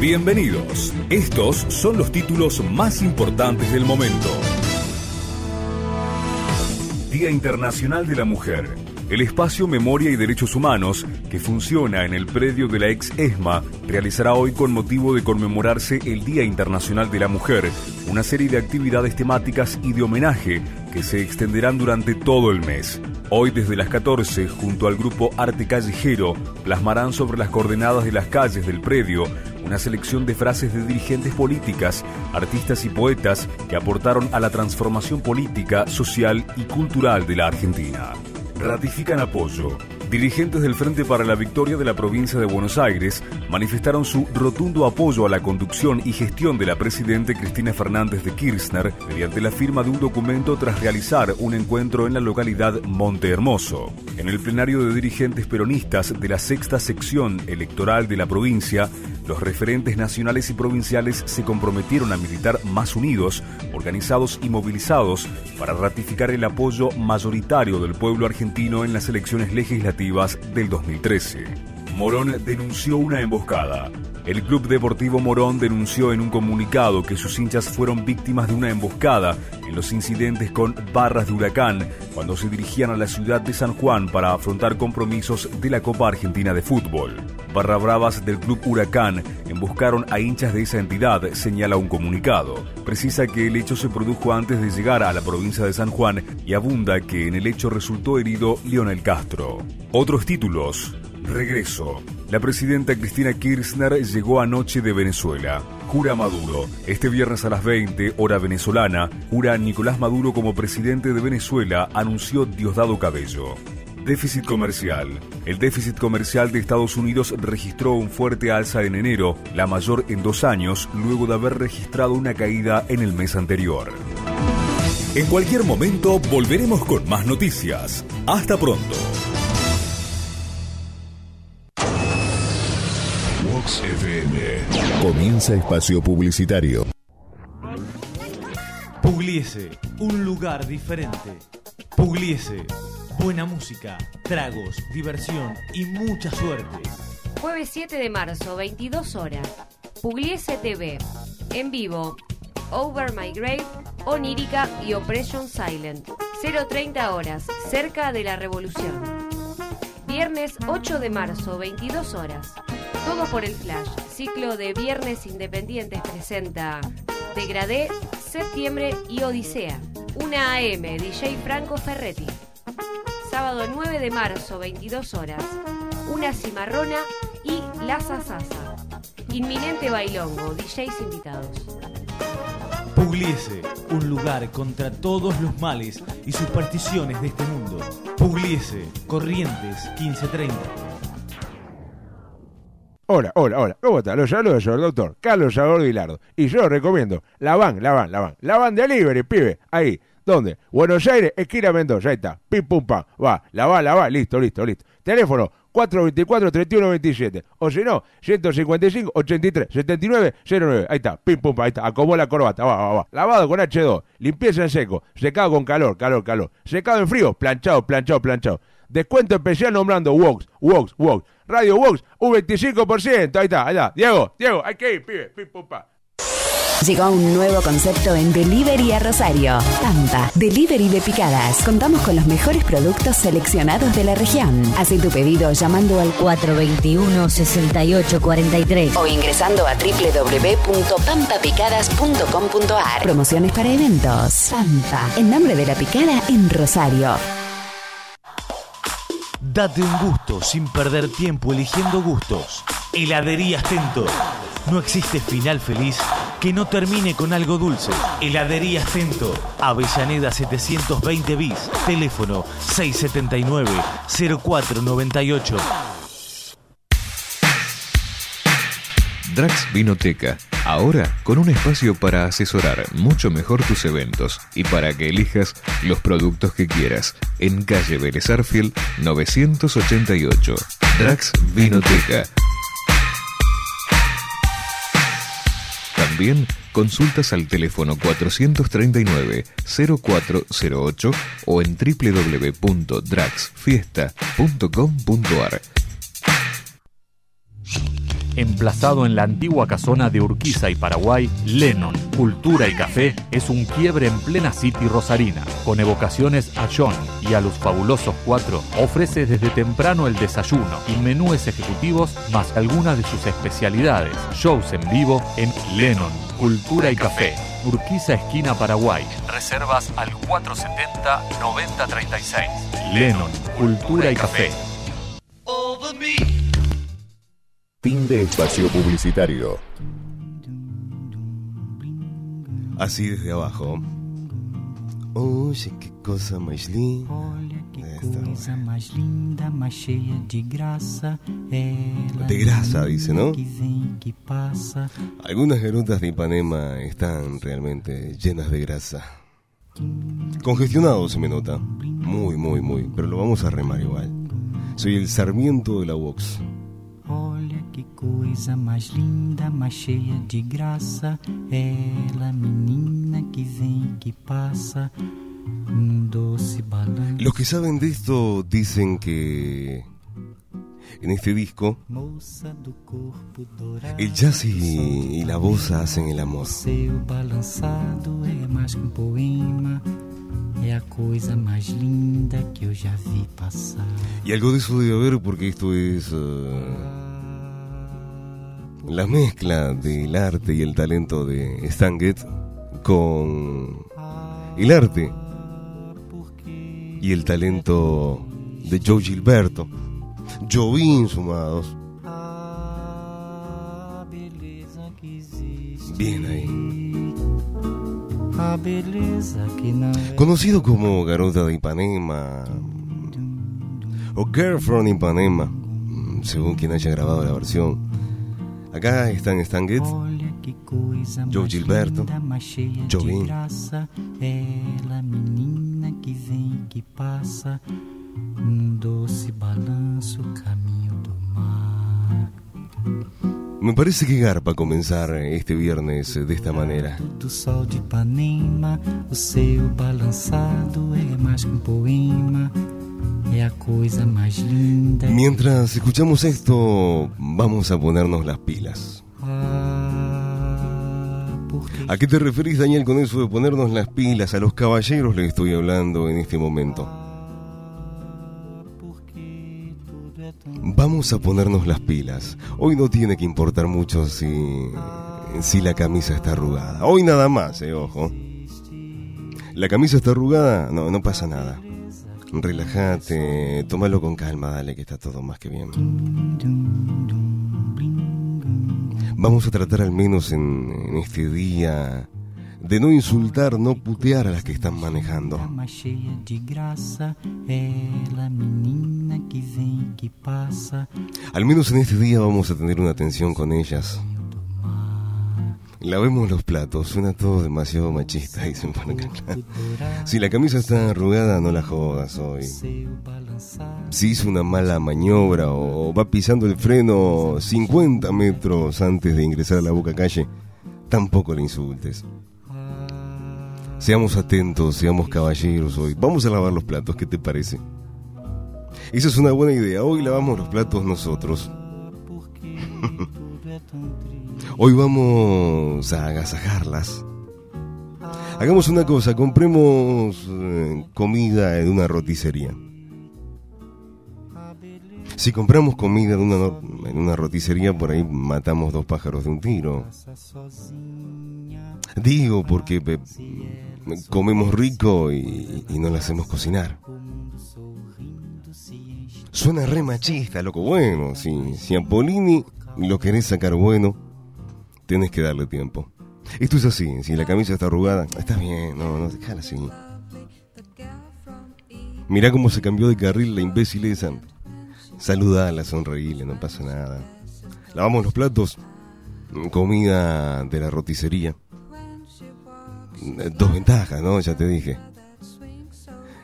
Bienvenidos. Estos son los títulos más importantes del momento. Día Internacional de la Mujer. El espacio Memoria y Derechos Humanos, que funciona en el predio de la ex ESMA, realizará hoy con motivo de conmemorarse el Día Internacional de la Mujer una serie de actividades temáticas y de homenaje que se extenderán durante todo el mes. Hoy desde las 14, junto al grupo Arte Callejero, plasmarán sobre las coordenadas de las calles del predio una selección de frases de dirigentes políticas, artistas y poetas que aportaron a la transformación política, social y cultural de la Argentina. Ratifican apoyo Dirigentes del Frente para la Victoria de la provincia de Buenos Aires manifestaron su rotundo apoyo a la conducción y gestión de la presidenta Cristina Fernández de Kirchner mediante la firma de un documento tras realizar un encuentro en la localidad Monte Hermoso. En el plenario de dirigentes peronistas de la sexta sección electoral de la provincia, los referentes nacionales y provinciales se comprometieron a militar más unidos, organizados y movilizados para ratificar el apoyo mayoritario del pueblo argentino en las elecciones legislativas del 2013. Morón denunció una emboscada. El Club Deportivo Morón denunció en un comunicado que sus hinchas fueron víctimas de una emboscada en los incidentes con barras de huracán cuando se dirigían a la ciudad de San Juan para afrontar compromisos de la Copa Argentina de Fútbol. Barra Bravas del Club Huracán emboscaron a hinchas de esa entidad, señala un comunicado. Precisa que el hecho se produjo antes de llegar a la provincia de San Juan y abunda que en el hecho resultó herido Lionel Castro. Otros títulos. Regreso. La presidenta Cristina Kirchner llegó anoche de Venezuela. Jura Maduro. Este viernes a las 20, hora venezolana, jura Nicolás Maduro como presidente de Venezuela, anunció Diosdado Cabello. Déficit comercial. El déficit comercial de Estados Unidos registró un fuerte alza en enero, la mayor en dos años, luego de haber registrado una caída en el mes anterior. En cualquier momento volveremos con más noticias. Hasta pronto. FM. Comienza espacio publicitario. Pugliese, un lugar diferente. Pugliese, buena música, tragos, diversión y mucha suerte. Jueves 7 de marzo, 22 horas. Pugliese TV. En vivo. Over My Grave, Onírica y Operation Silent. 030 horas, cerca de la revolución. Viernes 8 de marzo, 22 horas. Todo por el Flash. Ciclo de Viernes Independientes presenta Degradé, Septiembre y Odisea. Una AM, DJ Franco Ferretti. Sábado 9 de marzo, 22 horas. Una cimarrona y la sasasa. Inminente bailongo, DJs invitados. Pugliese, un lugar contra todos los males y supersticiones de este mundo. Pugliese, Corrientes 1530. Hola, hola, hola. ¿Cómo está? Los saludos el doctor Carlos Sagor Hilardo. Y yo recomiendo la van, la van, la van. La van delivery, pibe. Ahí. ¿Dónde? Buenos Aires, esquina Mendoza. Ahí está. Pim, pum, pam. Va, la va, la va. Listo, listo, listo. Teléfono 424-3127. O si no, 155-83-79-09. Ahí está. Pim, pum. Ahí está. Acomó la corbata. Va, va, va. Lavado con H2. Limpieza en seco. Secado con calor, calor, calor. Secado en frío. Planchado, planchado, planchado. Descuento especial nombrando Wox, Wox, Wox. Radio Wox, un 25%. Ahí está, ahí está. Diego, Diego, hay que ir, pibe. Pam. Llegó un nuevo concepto en Delivery a Rosario. Pampa, Delivery de picadas. Contamos con los mejores productos seleccionados de la región. Hace tu pedido llamando al 421-6843 o ingresando a www.pampapicadas.com.ar. Promociones para eventos. Pampa, en nombre de la picada en Rosario. Date un gusto sin perder tiempo eligiendo gustos. Heladería Stento. No existe final feliz que no termine con algo dulce. Heladería Stento. Avellaneda 720 bis. Teléfono 679-0498. Drax Vinoteca. Ahora con un espacio para asesorar mucho mejor tus eventos y para que elijas los productos que quieras. En calle Vélez Arfield 988. Drax Vinoteca. También consultas al teléfono 439-0408 o en www.draxfiesta.com.ar. Emplazado en la antigua casona de Urquiza y Paraguay, Lennon, Cultura y Café es un quiebre en plena City Rosarina. Con evocaciones a John y a los fabulosos cuatro, ofrece desde temprano el desayuno y menúes ejecutivos más algunas de sus especialidades. Shows en vivo en Lennon, Cultura y Café. Urquiza Esquina Paraguay. Reservas al 470-9036. Lennon, Cultura y Café. Fin de espacio publicitario. Así desde abajo. Oye, qué cosa más linda. Coisa mais linda, mais cheia de graça. Ela De grasa, dice, ¿no? que que. Algunas garotas de Ipanema están realmente llenas de grasa. Congestionado se me nota. Muy, muy, muy. Pero lo vamos a remar igual. Soy el sarmiento de la Vox. Olha que coisa mais linda, mais cheia de graça. Ela, menina que vem, que passa. Um doce balanço. Los que saben de esto dicen que en este disco el jazz y, y la voz hacen el amor. É a coisa mais linda que eu já vi passar. Y algo de eso debe haber porque esto es eh, la mezcla del arte y el talento de Stan Getz con el arte y el talento de Joe Gilberto, Jovin sumados. Bien ahí. A beleza que não é. Conocido como Garota de Ipanema o Girl from Ipanema, mm, según quien haya grabado la versión. Acá están Stan Getz, Joe Gilberto, Jovin. de graça. Ela, menina que vem, que passa. Um doce balanço, caminho do mar. Me parece que garpa comenzar este viernes de esta manera. Do sol de Ipanema, o seu balançado é mais que um poema. É a coisa mais linda. Mientras escuchamos esto, vamos a ponernos las pilas. Ah, ¿A qué te referís, Daniel, con eso de ponernos las pilas? A los caballeros le estoy hablando en este momento. Vamos a ponernos las pilas. Hoy no tiene que importar mucho si, si la camisa está arrugada. Hoy nada más, eh, ojo. La camisa está arrugada, no, no pasa nada. Relájate, tómalo con calma, dale, que está todo más que bien. Vamos a tratar al menos en, en este día de no insultar, no putear a las que están manejando. Al menos en este día vamos a tener una atención con ellas. Lavemos los platos, suena todo demasiado machista, dicen por acá. Si la camisa está arrugada, no la jodas hoy. Si hizo una mala maniobra o va pisando el freno 50 metros antes de ingresar a la boca calle, tampoco le insultes. Seamos atentos, seamos caballeros hoy. Vamos a lavar los platos, ¿qué te parece? Esa es una buena idea. Hoy lavamos los platos nosotros. Hoy vamos a agasajarlas. Hagamos una cosa, compremos eh, comida en una roticería. Si compramos comida en una, en una roticería, por ahí matamos dos pájaros de un tiro. Digo, porque eh, comemos rico y, y no la hacemos cocinar. Suena re machista, loco. Bueno, si, si a Polini lo querés sacar bueno, tenés que darle tiempo. Esto es así, si la camisa está arrugada, está bien, no, no, déjala así. Mirá cómo se cambió de carril la imbécil esa. Saludala, sonreíle, no pasa nada. Lavamos los platos, comida de la roticería. Dos ventajas, ¿no? Ya te dije.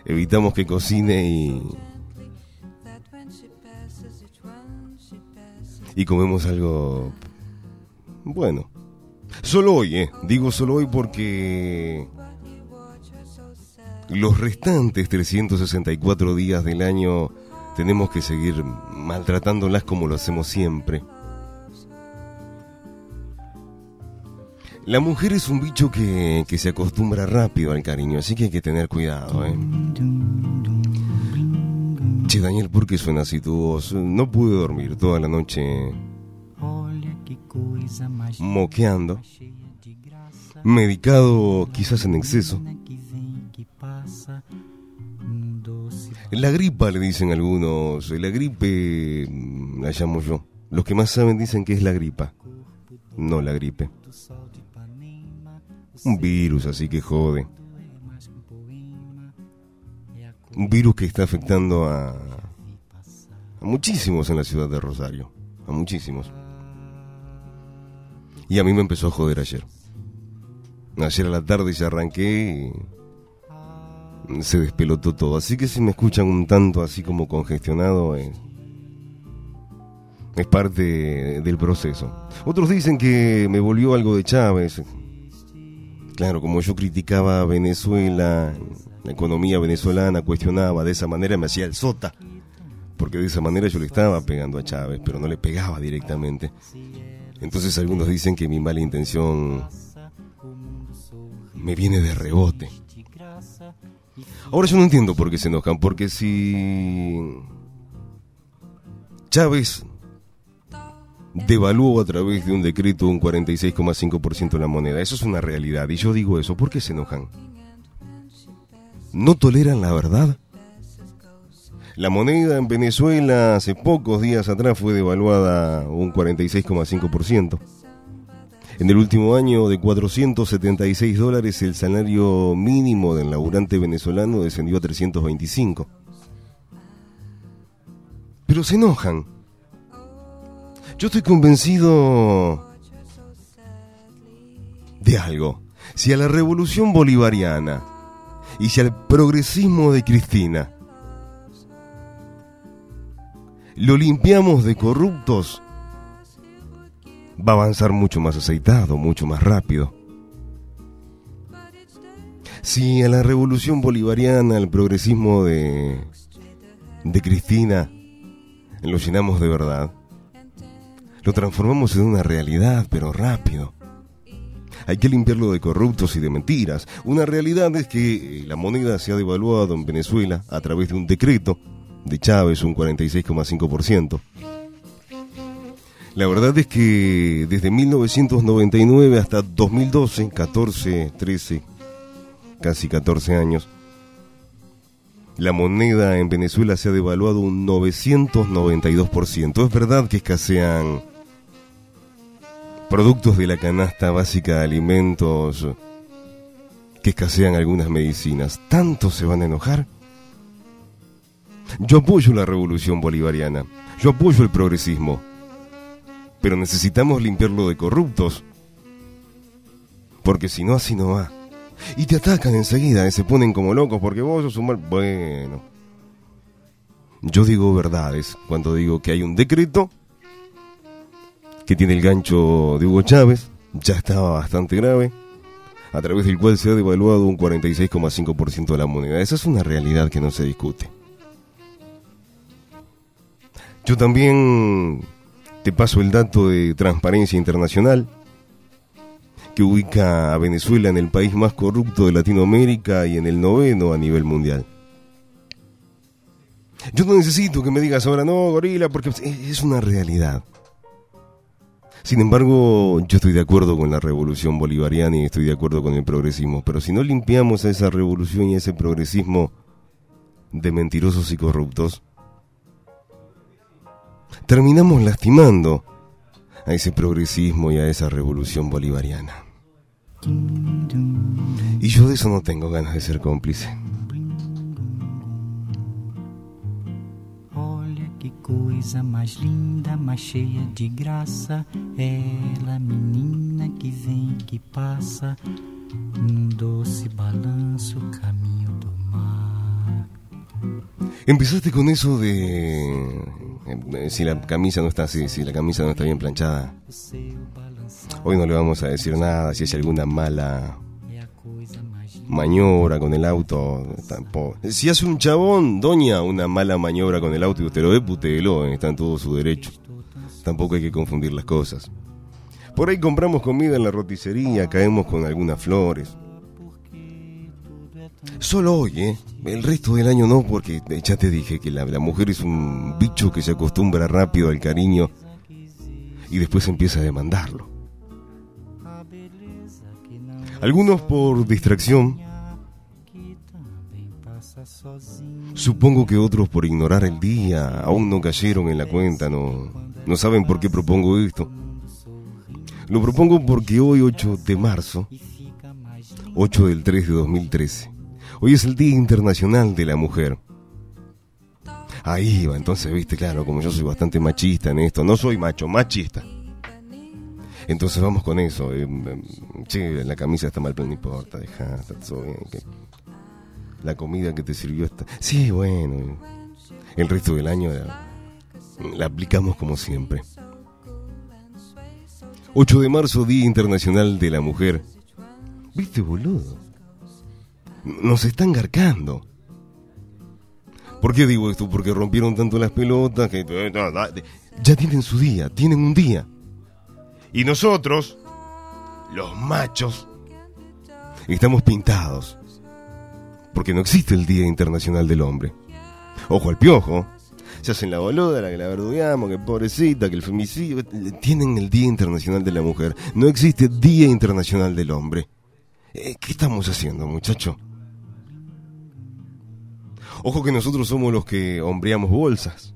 Evitamos que cocine y... Y comemos algo... Bueno. Solo hoy, ¿eh? Digo solo hoy porque... Los restantes 364 días del año tenemos que seguir maltratándolas como lo hacemos siempre. La mujer es un bicho que, que se acostumbra rápido al cariño, así que hay que tener cuidado. ¿eh? Che, Daniel, ¿por qué suena así tu voz? No pude dormir toda la noche moqueando, medicado quizás en exceso. La gripa, le dicen algunos. La gripe mm, la llamo yo. Los que más saben dicen que es la gripa, no la gripe. Un virus así que jode. Un virus que está afectando a, a muchísimos en la ciudad de Rosario. A muchísimos. Y a mí me empezó a joder ayer. Ayer a la tarde ya arranqué y se despelotó todo. Así que si me escuchan un tanto así como congestionado, eh, es parte del proceso. Otros dicen que me volvió algo de Chávez. Claro, como yo criticaba a Venezuela, la economía venezolana, cuestionaba de esa manera, me hacía el sota. Porque de esa manera yo le estaba pegando a Chávez, pero no le pegaba directamente. Entonces algunos dicen que mi mala intención me viene de rebote. Ahora yo no entiendo por qué se enojan, porque si Chávez devaluó a través de un decreto un 46,5% la moneda, eso es una realidad, y yo digo eso, ¿por qué se enojan? ¿No toleran la verdad? La moneda en Venezuela hace pocos días atrás fue devaluada un 46,5%. En el último año de 476 dólares el salario mínimo del laburante venezolano descendió a 325. Pero se enojan. Yo estoy convencido de algo. Si a la revolución bolivariana y si al progresismo de Cristina lo limpiamos de corruptos, va a avanzar mucho más aceitado, mucho más rápido. Si a la revolución bolivariana, al progresismo de, de Cristina, lo llenamos de verdad, lo transformamos en una realidad, pero rápido. Hay que limpiarlo de corruptos y de mentiras. Una realidad es que la moneda se ha devaluado en Venezuela a través de un decreto de Chávez, un 46,5%. La verdad es que desde 1999 hasta 2012, 14, 13, casi 14 años, la moneda en Venezuela se ha devaluado un 992%. Es verdad que escasean productos de la canasta básica de alimentos, que escasean algunas medicinas. ¿Tanto se van a enojar? Yo apoyo la revolución bolivariana, yo apoyo el progresismo, pero necesitamos limpiarlo de corruptos, porque si no, así no va. Y te atacan enseguida, y se ponen como locos porque vos sos un mal... Bueno, yo digo verdades cuando digo que hay un decreto que tiene el gancho de Hugo Chávez, ya estaba bastante grave, a través del cual se ha devaluado un 46,5% de la moneda. Esa es una realidad que no se discute. Yo también te paso el dato de Transparencia Internacional, que ubica a Venezuela en el país más corrupto de Latinoamérica y en el noveno a nivel mundial. Yo no necesito que me digas ahora, no, gorila, porque es una realidad. Sin embargo, yo estoy de acuerdo con la revolución bolivariana y estoy de acuerdo con el progresismo, pero si no limpiamos a esa revolución y a ese progresismo de mentirosos y corruptos, terminamos lastimando a ese progresismo y a esa revolución bolivariana. Y yo de eso no tengo ganas de ser cómplice. Olha que coisa mais linda, mais cheia de graça. Ela, menina que vem, que passa, num doce balanço, caminho do mar. Empezaste con eso de si la camisa no está así, si la camisa no está bien planchada. Hoy no le vamos a decir nada, si hay alguna mala maniobra con el auto. Tampoco. Si hace un chabón, doña, una mala maniobra con el auto y usted lo ve, putelo, está en todo su derecho. Tampoco hay que confundir las cosas. Por ahí compramos comida en la roticería, caemos con algunas flores. Solo hoy, ¿eh? El resto del año no, porque ya te dije que la, la mujer es un bicho que se acostumbra rápido al cariño y después empieza a demandarlo. Algunos por distracción, supongo que otros por ignorar el día, aún no cayeron en la cuenta, no, no saben por qué propongo esto. Lo propongo porque hoy 8 de marzo, 8 del 3 de 2013, hoy es el Día Internacional de la Mujer. Ahí va, entonces, viste, claro, como yo soy bastante machista en esto, no soy macho, machista. Entonces vamos con eso. Eh, eh, che, la camisa está mal, pero no importa, deja, está todo la comida que te sirvió está... Sí, bueno, el resto del año la, la aplicamos como siempre. 8 de marzo, Día Internacional de la Mujer. ¿Viste, boludo? Nos están garcando. ¿Por qué digo esto? Porque rompieron tanto las pelotas que... Ya tienen su día, tienen un día. Y nosotros, los machos, estamos pintados. Porque no existe el Día Internacional del Hombre. Ojo al piojo. Se hacen la boluda, la que la verdugueamos, que pobrecita, que el femicidio. Tienen el Día Internacional de la Mujer. No existe Día Internacional del Hombre. Eh, ¿Qué estamos haciendo, muchacho? Ojo que nosotros somos los que hombreamos bolsas.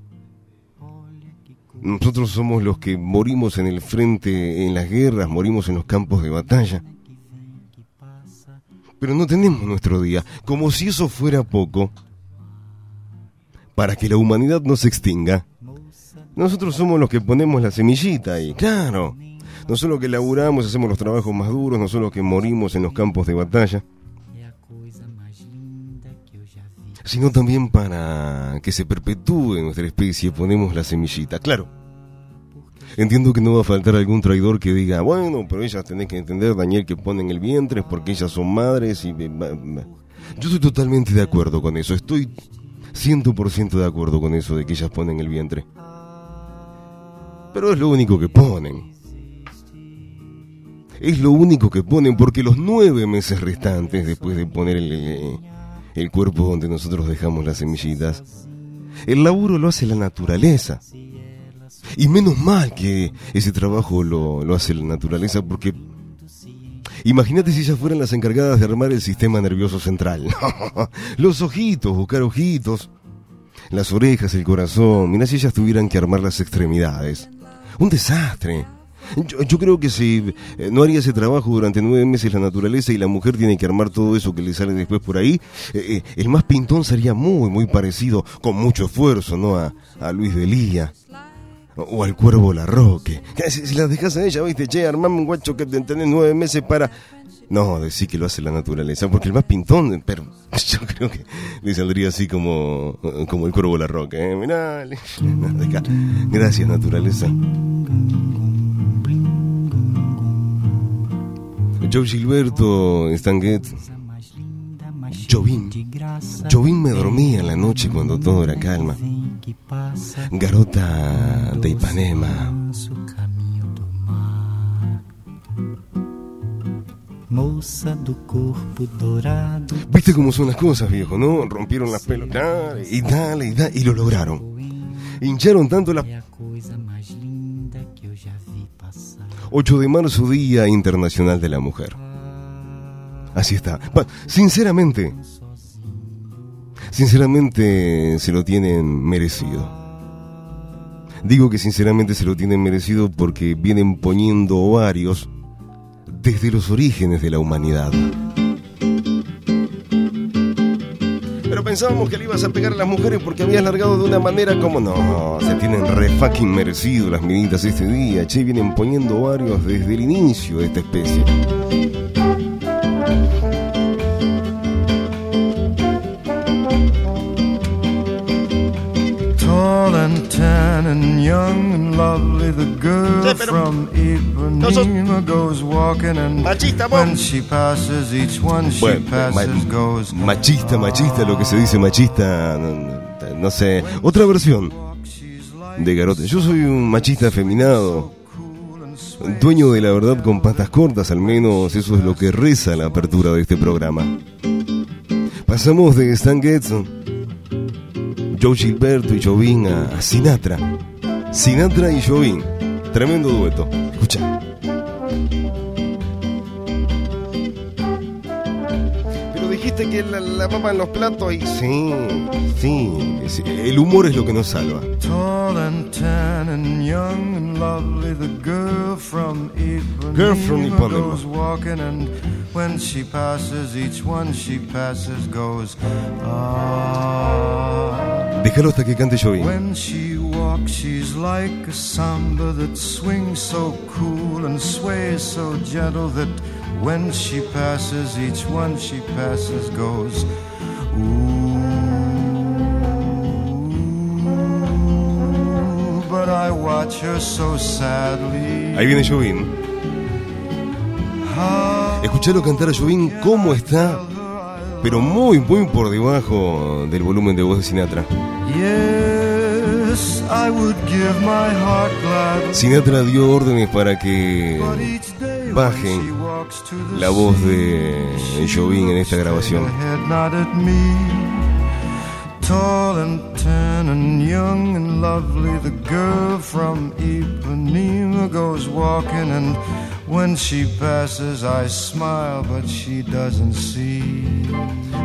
Nosotros somos los que morimos en el frente, en las guerras, morimos en los campos de batalla. Pero no tenemos nuestro día, como si eso fuera poco. Para que la humanidad no se extinga, nosotros somos los que ponemos la semillita ahí, claro. No solo que laburamos, hacemos los trabajos más duros, no solo que morimos en los campos de batalla, sino también para que se perpetúe nuestra especie, ponemos la semillita. Claro, entiendo que no va a faltar algún traidor que diga, bueno, pero ellas tenés que entender, Daniel, que ponen el vientre porque ellas son madres y... Yo estoy totalmente de acuerdo con eso, estoy 100% de acuerdo con eso de que ellas ponen el vientre. Pero es lo único que ponen. Es lo único que ponen porque los nueve meses restantes después de poner el, el cuerpo donde nosotros dejamos las semillitas, el laburo lo hace la naturaleza. Y menos mal que ese trabajo lo, hace la naturaleza porque Imagínate si ellas fueran las encargadas de armar el sistema nervioso central. Los ojitos, buscar ojitos, las orejas, el corazón. Mira si ellas tuvieran que armar las extremidades. Un desastre. Yo, yo, creo que si eh, no haría ese trabajo durante nueve meses la naturaleza y la mujer tiene que armar todo eso que le sale después por ahí, eh, eh, el más pintón sería muy, muy parecido, con mucho esfuerzo, ¿no? A, a Luis de Lía. O al cuervo Larroque. Si, si las dejas a ella, viste, che, armame un guacho que te tenés nueve meses para. No, decir que lo hace la naturaleza, porque el más pintón, pero yo creo que le saldría así como, como el cuervo Larroque. ¿eh? Mirá, gracias naturaleza. Joe Gilberto Stanguet. Jovín. Jovín me dormía la noche cuando todo era calma. Garota de Ipanema. Viste cómo son las cosas, viejo, ¿no? Rompieron las pelos, dale, y dale, y dale, y lo lograron. Hincharon tanto la... 8 de marzo, Día Internacional de la Mujer. Así está. Sinceramente, sinceramente se lo tienen merecido. Digo que sinceramente se lo tienen merecido porque vienen poniendo ovarios desde los orígenes de la humanidad. Pero pensábamos que le ibas a pegar a las mujeres porque habías largado de una manera como no. Se tienen re fucking merecido las minitas este día. Che, vienen poniendo ovarios desde el inicio de esta especie. Tan and young and lovely, the girl Sí, from Ipanema goes walking and Machista, when she passes, each one she Bueno, passes ma- goes. machista, machista, lo que se dice machista, no, no sé, otra versión de Garota. Yo soy un machista afeminado, Dueño de la verdad con patas cortas, al menos eso es lo que reza la apertura de este programa. Pasamos de Stan Getz, Joe Gilberto y Jovin a, a Sinatra. Sinatra y Jovin. Tremendo dueto. Escucha. Pero dijiste que la, la papa en los platos y... Sí, sí, sí, El humor es lo que nos salva. Tall and tan and young and lovely, the girl from Ipanema, Girl from Ipanema. goes walking, and when she passes, each one she passes goes ah. Déjalo hasta que cante Jovin. When she walks, she's like a samba that swings so cool and sways so gentle that when she passes, each one she passes goes ooh. But I watch her so sadly. Ahí viene Jovin. Escuchalo cantar a Jovin cómo está, pero muy, muy por debajo del volumen de voz de Sinatra. Yes, I would give my heart gladly. Sinatra dio órdenes para que bajen la voz de Jovin en esta grabación. Tall and tan and young and lovely, the girl from Ipanema goes walking, and when she passes, I smile, but she doesn't see,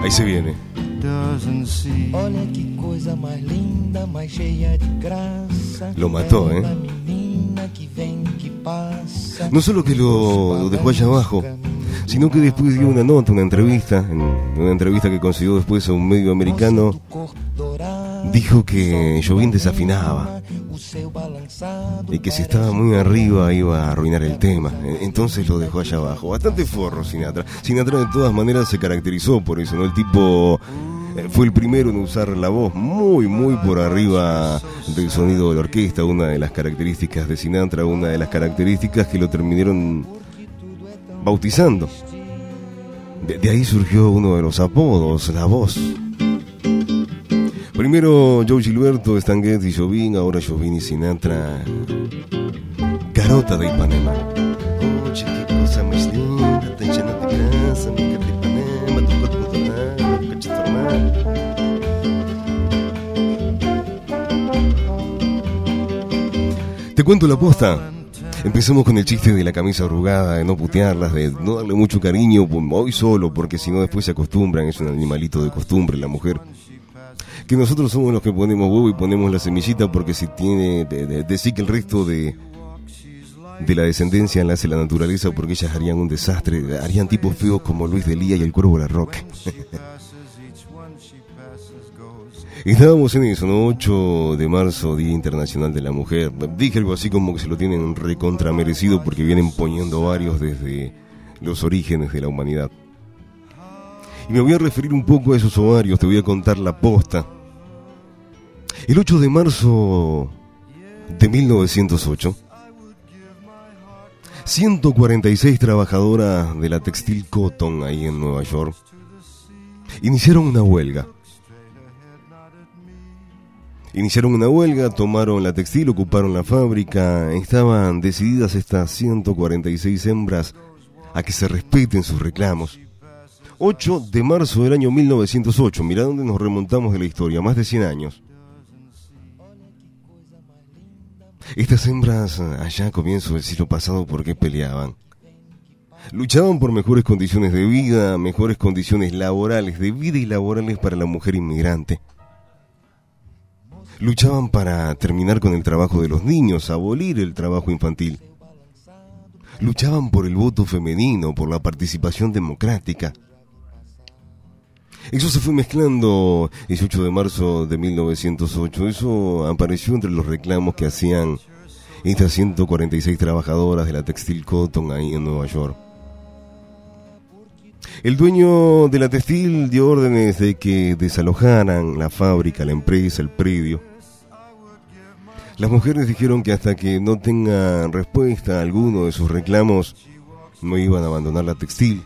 Ahí se viene. doesn't see. Olha que coisa mais linda, mais cheia de graça. Lo mató, ¿eh? Bela menina que vem, que passa. No solo que lo, dejó allá abajo, sino que después dio una nota, una entrevista, en una entrevista que consiguió después a un medio americano, dijo que Jovin desafinaba Y que si estaba muy arriba iba a arruinar el tema. Entonces lo dejó allá abajo. Bastante forro Sinatra. Sinatra de todas maneras se caracterizó por eso, ¿no? El tipo eh, fue el primero en usar la voz muy, muy por arriba del sonido de la orquesta. Una de las características de Sinatra, una de las características que lo terminaron bautizando. De, de ahí surgió uno de los apodos, la voz. Primero Joe Gilberto, Stan Getz y Jovin, ahora Jovin y Sinatra. Garota de Ipanema. Oye, qué cosa más de grasa, mujer de Ipanema, tu cuerpo dorado. Te cuento la posta. Empecemos con el chiste de la camisa arrugada, de no putearlas, de no darle mucho cariño, pues, hoy solo, porque si no después se acostumbran, es un animalito de costumbre la mujer. Que nosotros somos los que ponemos huevo y ponemos la semillita, porque si tiene, de, que el resto de, de la descendencia la hace la naturaleza, porque ellas harían un desastre, harían tipos feos como Luis de Lía y el Cuervo La Roca. Estábamos en eso, ¿no? 8 de marzo, Día Internacional de la Mujer. Dije algo así como que se lo tienen recontra merecido porque vienen poniendo varios desde los orígenes de la humanidad. Y me voy a referir un poco a esos ovarios, te voy a contar la posta. El 8 de marzo de 1908, 146 trabajadoras de la textil Cotton ahí en Nueva York iniciaron una huelga. Iniciaron una huelga, tomaron la textil, ocuparon la fábrica, estaban decididas estas 146 hembras a que se respeten sus reclamos. 8 de marzo del año 1908, mirá dónde nos remontamos de la historia, más de 100 años. Estas hembras allá a comienzo del siglo pasado, ¿por qué peleaban? Luchaban por mejores condiciones de vida, mejores condiciones laborales, de vida y laborales para la mujer inmigrante. Luchaban para terminar con el trabajo de los niños, abolir el trabajo infantil. Luchaban por el voto femenino, por la participación democrática. Eso se fue mezclando el 18 de marzo de 1908. Eso apareció entre los reclamos que hacían estas 146 trabajadoras de la textil Cotton ahí en Nueva York. El dueño de la textil dio órdenes de que desalojaran la fábrica, la empresa, el predio. Las mujeres dijeron que hasta que no tengan respuesta a alguno de sus reclamos, no iban a abandonar la textil.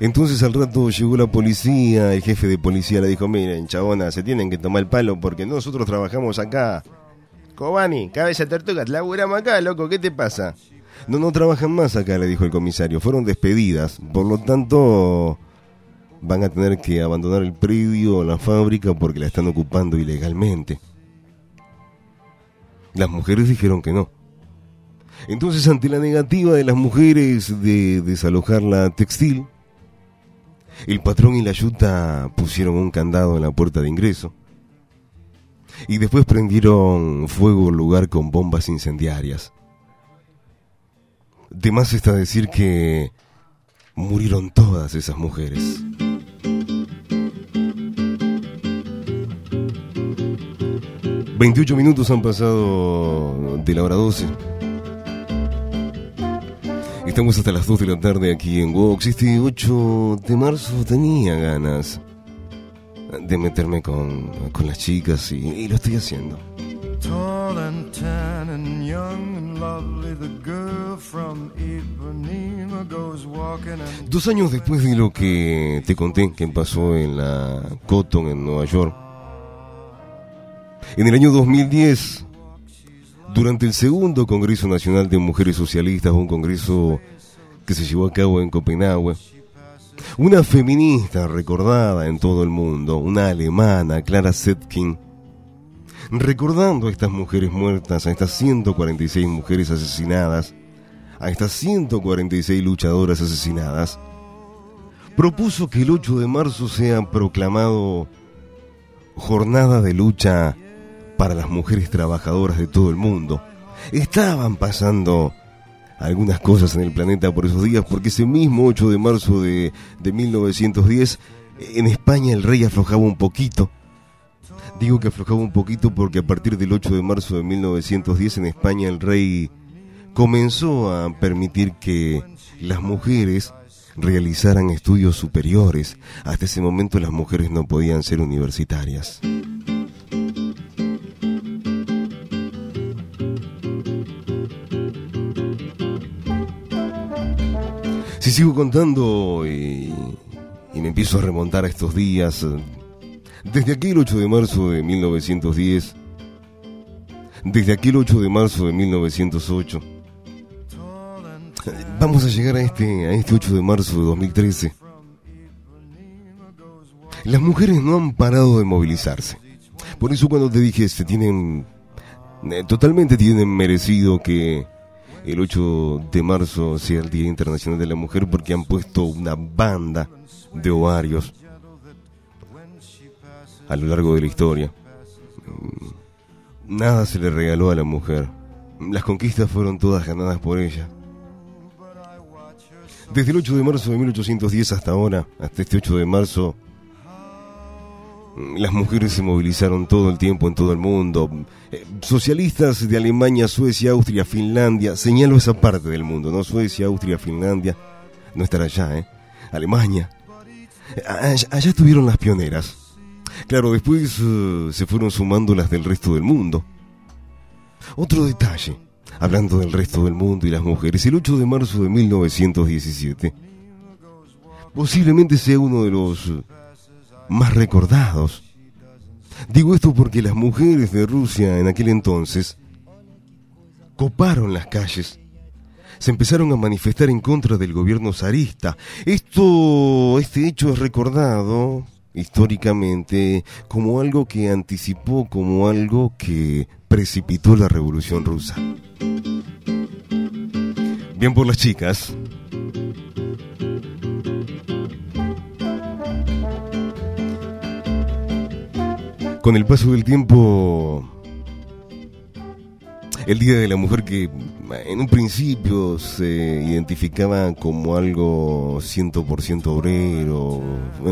Entonces al rato llegó la policía, el jefe de policía le dijo, miren, chabona, se tienen que tomar el palo porque nosotros trabajamos acá Cobani, cabeza tortuga, laburamos acá, loco, ¿qué te pasa? No, no trabajan más acá, le dijo el comisario. Fueron despedidas. Por lo tanto, van a tener que abandonar el predio, la fábrica, porque la están ocupando ilegalmente. Las mujeres dijeron que no. Entonces, ante la negativa de las mujeres de desalojar la textil, el patrón y la yuta pusieron un candado en la puerta de ingreso y después prendieron fuego al lugar con bombas incendiarias. De más está decir que murieron todas esas mujeres. Veintiocho minutos han pasado de la hora 12. Estamos hasta las 2 de la tarde aquí en Wox. Este 8 de marzo tenía ganas de meterme con, con las chicas y, y lo estoy haciendo. Tall and tan and young and lovely, the girl from Ipanema goes walking and Dos años después de lo que te conté que pasó en la Cotton en Nueva York, en el año 2010, durante el segundo Congreso Nacional de Mujeres Socialistas, un congreso que se llevó a cabo en Copenhague, una feminista recordada en todo el mundo, una alemana, Clara Zetkin, recordando a estas mujeres muertas, a estas 146 mujeres asesinadas, a estas 146 luchadoras asesinadas, propuso que el 8 de marzo sea proclamado jornada de lucha para las mujeres trabajadoras de todo el mundo. Estaban pasando algunas cosas en el planeta por esos días, porque ese mismo 8 de marzo de, de 1910, en España el rey aflojaba un poquito. Digo que aflojaba un poquito porque a partir del 8 de marzo de 1910 en España el rey comenzó a permitir que las mujeres realizaran estudios superiores. Hasta ese momento las mujeres no podían ser universitarias. Sigo contando y, me empiezo a remontar a estos días, desde aquel 8 de marzo de 1910, desde aquel 8 de marzo de 1908, vamos a llegar a este, a este 8 de marzo de 2013. Las mujeres no han parado de movilizarse. Por eso cuando te dije, se tienen, eh, totalmente tienen merecido que el 8 de marzo sea el Día Internacional de la Mujer porque han puesto una banda de ovarios a lo largo de la historia. Mm, Nada se le regaló a la mujer. Las conquistas fueron todas ganadas por ella. Desde el 8 de marzo de 1810 hasta ahora, hasta este 8 de marzo, las mujeres se movilizaron todo el tiempo en todo el mundo. Eh, Socialistas de Alemania, Suecia, Austria, Finlandia, señalo esa parte del mundo, ¿no? Suecia, Austria, Finlandia, no estar allá, ¿eh? Alemania. Eh, Allá, estuvieron las pioneras. Claro, después eh, se fueron sumando las del resto del mundo. Otro detalle, hablando del resto del mundo y las mujeres, el 8 de marzo de 1917 posiblemente sea uno de los más recordados. Digo esto porque las mujeres de Rusia en aquel entonces coparon las calles, se empezaron a manifestar en contra del gobierno zarista. Esto, este hecho es recordado históricamente como algo que anticipó, como algo que precipitó la revolución rusa. Bien por las chicas. Con el paso del tiempo, el Día de la Mujer que en un principio se identificaba como algo 100% obrero,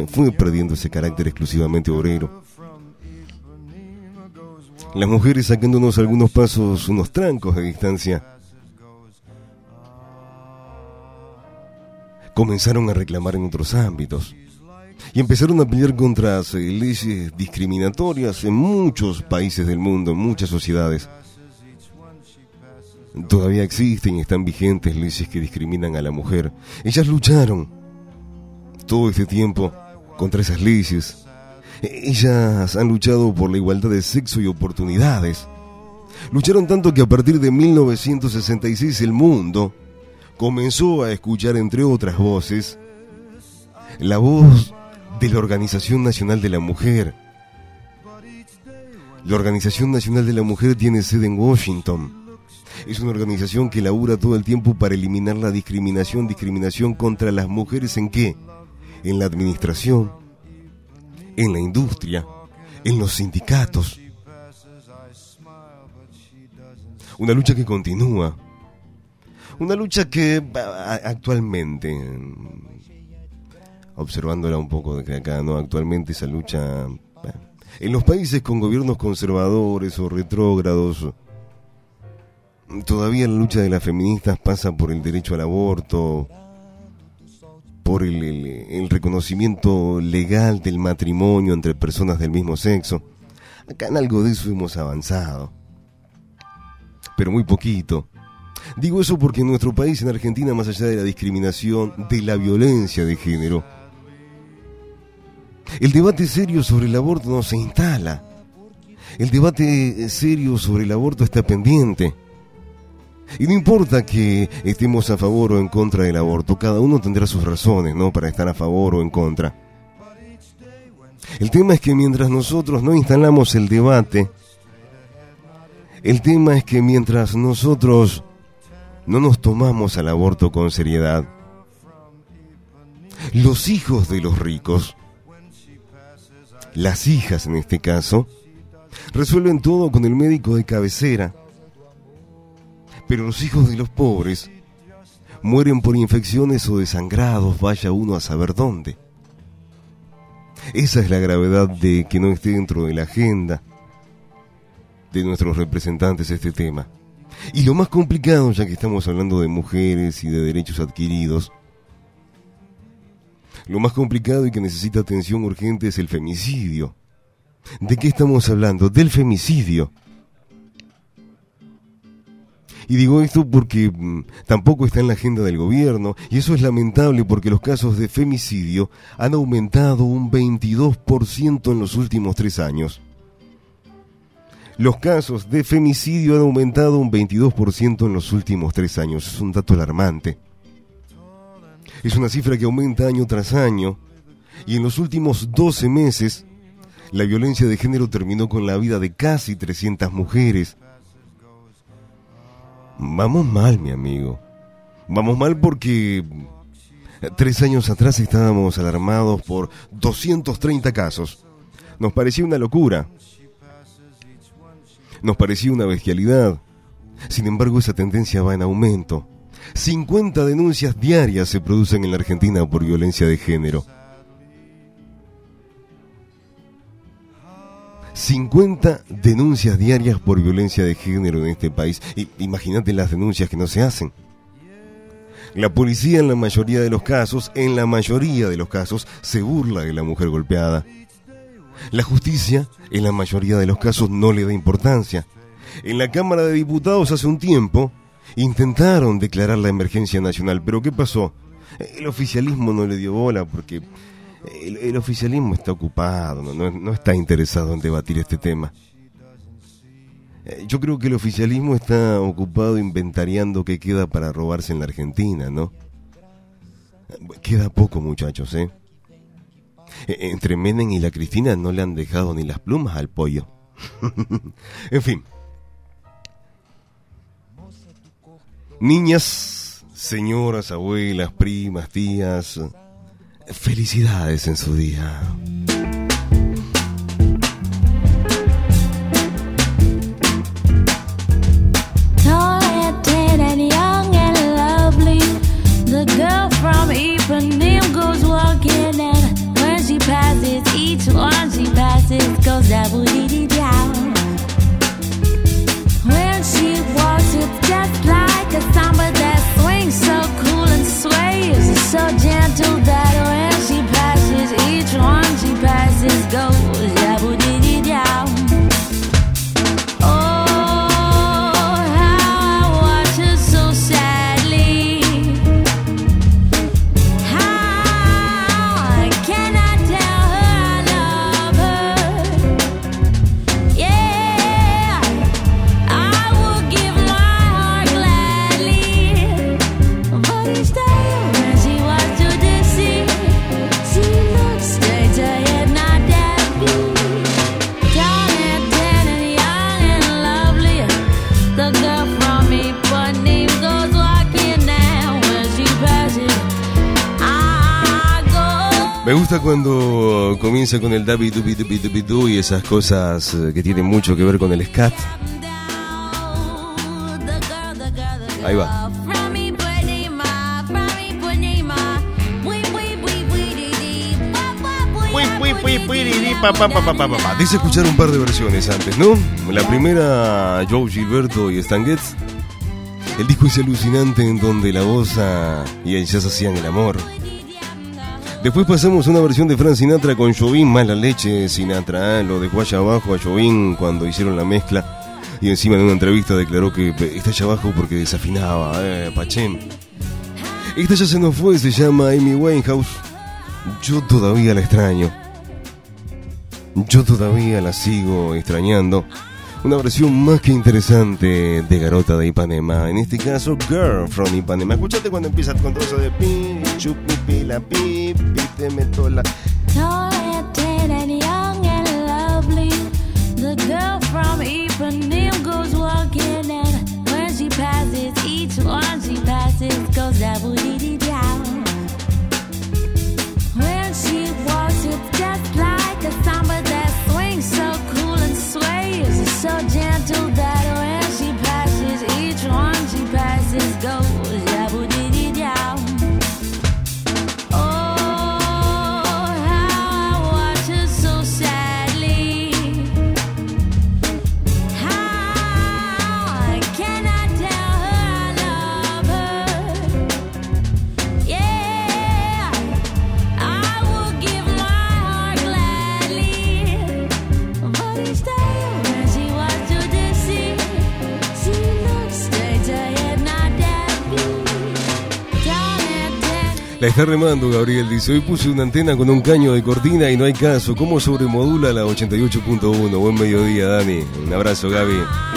fue perdiendo ese carácter exclusivamente obrero. Las mujeres sacándonos algunos pasos, unos trancos de distancia, comenzaron a reclamar en otros ámbitos y empezaron a pelear contra leyes discriminatorias en muchos países del mundo, en muchas sociedades. Todavía existen y están vigentes leyes que discriminan a la mujer. Ellas lucharon todo este tiempo contra esas leyes. Ellas han luchado por la igualdad de sexo y oportunidades. Lucharon tanto que a partir de 1966 el mundo comenzó a escuchar, entre otras voces, la voz de la Organización Nacional de la Mujer. La Organización Nacional de la Mujer tiene sede en Washington. Es una organización que labura todo el tiempo para eliminar la discriminación, discriminación contra las mujeres en qué? En la administración, en la industria, en los sindicatos. Una lucha que continúa. Una lucha que actualmente, observándola un poco de acá, ¿no? Actualmente esa lucha en los países con gobiernos conservadores o retrógrados, todavía la lucha de las feministas pasa por el derecho al aborto, por el, el, reconocimiento legal del matrimonio entre personas del mismo sexo. Acá en algo de eso hemos avanzado, pero muy poquito. Digo eso porque en nuestro país, en Argentina, más allá de la discriminación, de la violencia de género, el debate serio sobre el aborto no se instala. El debate serio sobre el aborto está pendiente. Y no importa que estemos a favor o en contra del aborto, cada uno tendrá sus razones, ¿no? Para estar a favor o en contra. El tema es que mientras nosotros no instalamos el debate, el tema es que mientras nosotros no nos tomamos al aborto con seriedad, los hijos de los ricos, las hijas en este caso, resuelven todo con el médico de cabecera, pero los hijos de los pobres mueren por infecciones o desangrados, vaya uno a saber dónde. Esa es la gravedad de que no esté dentro de la agenda de nuestros representantes este tema. Y lo más complicado, ya que estamos hablando de mujeres y de derechos adquiridos, lo más complicado y que necesita atención urgente es el femicidio. ¿De qué estamos hablando? Del femicidio. Y digo esto porque mm, tampoco está en la agenda del gobierno, y eso es lamentable porque los casos de femicidio han aumentado un 22% en los últimos tres años. Los casos de femicidio han aumentado un 22% en los últimos tres años. Es un dato alarmante. Es una cifra que aumenta año tras año, y en los últimos 12 meses, la violencia de género terminó con la vida de casi 300 mujeres Vamos mal, mi amigo. Vamos mal porque tres años atrás estábamos alarmados por 230 casos. Nos parecía una locura. Nos parecía una bestialidad. Sin embargo, esa tendencia va en aumento. 50 denuncias diarias se producen en la Argentina por violencia de género. 50 denuncias diarias por violencia de género en este país. Imagínate las denuncias que no se hacen. La policía en la mayoría de los casos, en la mayoría de los casos, se burla de la mujer golpeada. La justicia, en la mayoría de los casos, no le da importancia. En la Cámara de Diputados hace un tiempo intentaron declarar la emergencia nacional, pero ¿qué pasó? El oficialismo no le dio bola porque el, oficialismo está ocupado, no, está interesado en debatir este tema. Eh, yo creo que el oficialismo está ocupado inventariando qué queda para robarse en la Argentina, ¿no? Queda poco, muchachos, ¿eh? E, entre Menem y la Cristina no le han dejado ni las plumas al pollo. en fin. Niñas, señoras, abuelas, primas, tías, Felicidades en su día. Tall and and young so gentle that way. Me gusta cuando comienza con el dabi dubi dubi dubi du y esas cosas eh, que tienen mucho que ver con el scat. Ahí va. Dice escuchar un par de versiones antes, ¿no? La primera, Joe Gilberto y Stan Getz. El disco es alucinante en donde la voz y el jazz hacían el amor. Después pasamos una versión de Frank Sinatra con Jovín, mala leche Sinatra, ¿eh? lo dejó allá abajo a Jovín cuando hicieron la mezcla. Y encima en una entrevista declaró que está allá abajo porque desafinaba, eh, Pachén. Esta ya se nos fue, se llama Amy Winehouse. Yo todavía la extraño. Yo todavía la sigo extrañando. Una versión más que interesante de Garota de Ipanema. En este caso, Girl from Ipanema. Escuchate cuando empieza con todo eso de pi, chupi, pi, pi, te meto la. Tall and tan and young and lovely. The girl from Ipanema goes walking, and when she passes, each one she passes goes that woody down. La está remando, Gabriel. Dice: Hoy puse una antena con un caño de cortina y no hay caso. ¿Cómo sobremodula la 88.1? Buen mediodía, Dani. Un abrazo, Gaby.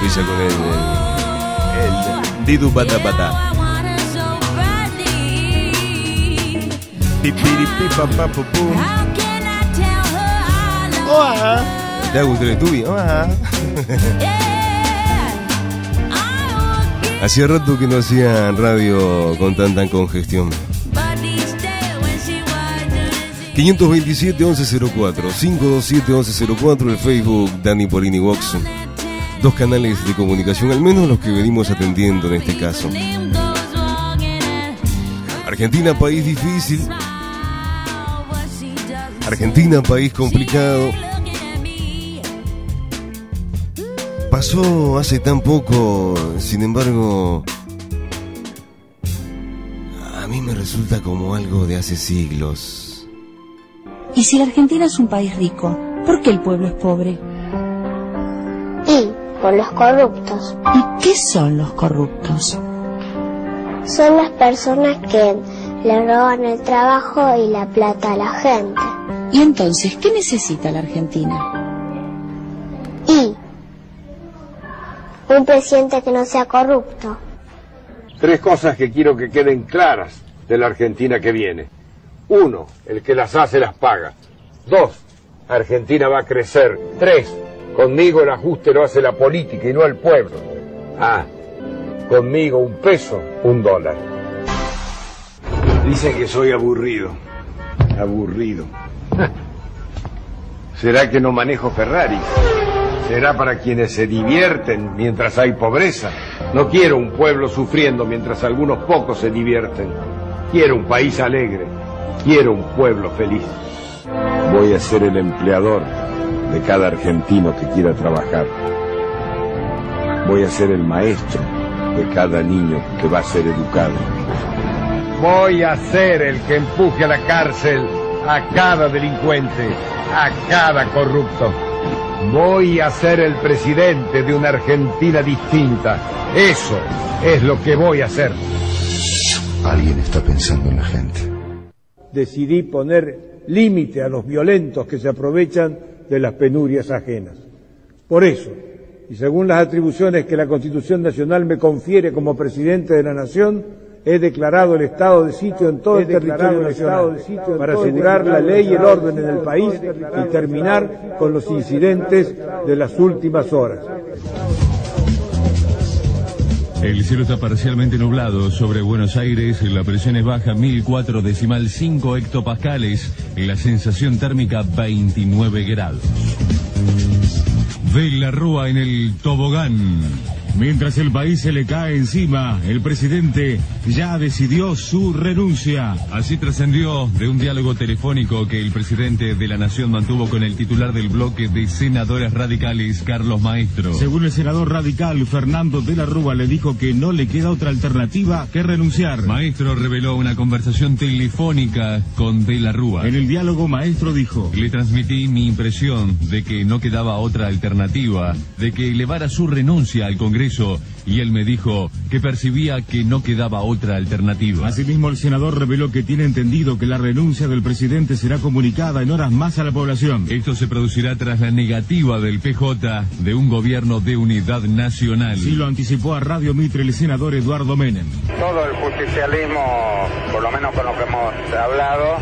Empieza con el. El. Didu pata pata. Pipiripipapapupu. Oa. ¿Te hago un teletubi? Oa. Hacía rato que no hacía radio con tanta congestión. 527 1104 527 1104 el Facebook Dani Polini Vox dos canales de comunicación al menos los que venimos atendiendo en este caso. Argentina país difícil. Argentina país complicado. Pasó hace tan poco sin embargo a mí me resulta como algo de hace siglos. Y si la Argentina es un país rico, ¿por qué el pueblo es pobre? Por los corruptos. ¿Y qué son los corruptos? Son las personas que le roban el trabajo y la plata a la gente. Y entonces, ¿qué necesita la Argentina? Y un presidente que no sea corrupto. Tres cosas que quiero que queden claras de la Argentina que viene. Uno, el que las hace las paga. Dos, Argentina va a crecer. Tres, conmigo el ajuste lo hace la política y no el pueblo. Ah, conmigo un peso, un dólar. Dicen que soy aburrido. Aburrido. ¿Será que no manejo Ferrari? ¿Será para quienes se divierten mientras hay pobreza? No quiero un pueblo sufriendo mientras algunos pocos se divierten. Quiero un país alegre. Quiero un pueblo feliz. Voy a ser el empleador de cada argentino que quiera trabajar. Voy a ser el maestro de cada niño que va a ser educado. Voy a ser el que empuje a la cárcel a cada delincuente, a cada corrupto. Voy a ser el presidente de una Argentina distinta. Eso es lo que voy a hacer. Alguien está pensando en la gente. decidí poner límite a los violentos que se aprovechan de las penurias ajenas. Por eso, y según las atribuciones que la Constitución Nacional me confiere como presidente de la Nación, he declarado el estado de sitio en todo el territorio nacional para asegurar la ley y el orden en el país y terminar con los incidentes de las últimas horas. El cielo está parcialmente nublado sobre Buenos Aires, la presión es baja 1004 decimal 5 hectopascales, la sensación térmica 29 grados. De la Rúa en el tobogán. Mientras el país se le cae encima, el presidente ya decidió su renuncia. Así trascendió de un diálogo telefónico que el presidente de la Nación mantuvo con el titular del bloque de senadores radicales, Carlos Maestro. Según el senador radical Fernando de la Rúa le dijo que no le queda otra alternativa que renunciar. Maestro reveló una conversación telefónica con de la Rúa. En el diálogo Maestro dijo, le transmití mi impresión de que no quedaba otra alternativa, de que elevara su renuncia al Congreso y él me dijo que percibía que no quedaba otra alternativa. Asimismo, el senador reveló que tiene entendido que la renuncia del presidente será comunicada en horas más a la población. Esto se producirá tras la negativa del PJ de un gobierno de unidad nacional. Sí lo anticipó a Radio Mitre el senador Eduardo Menem. Todo el justicialismo, por lo menos con lo que hemos hablado,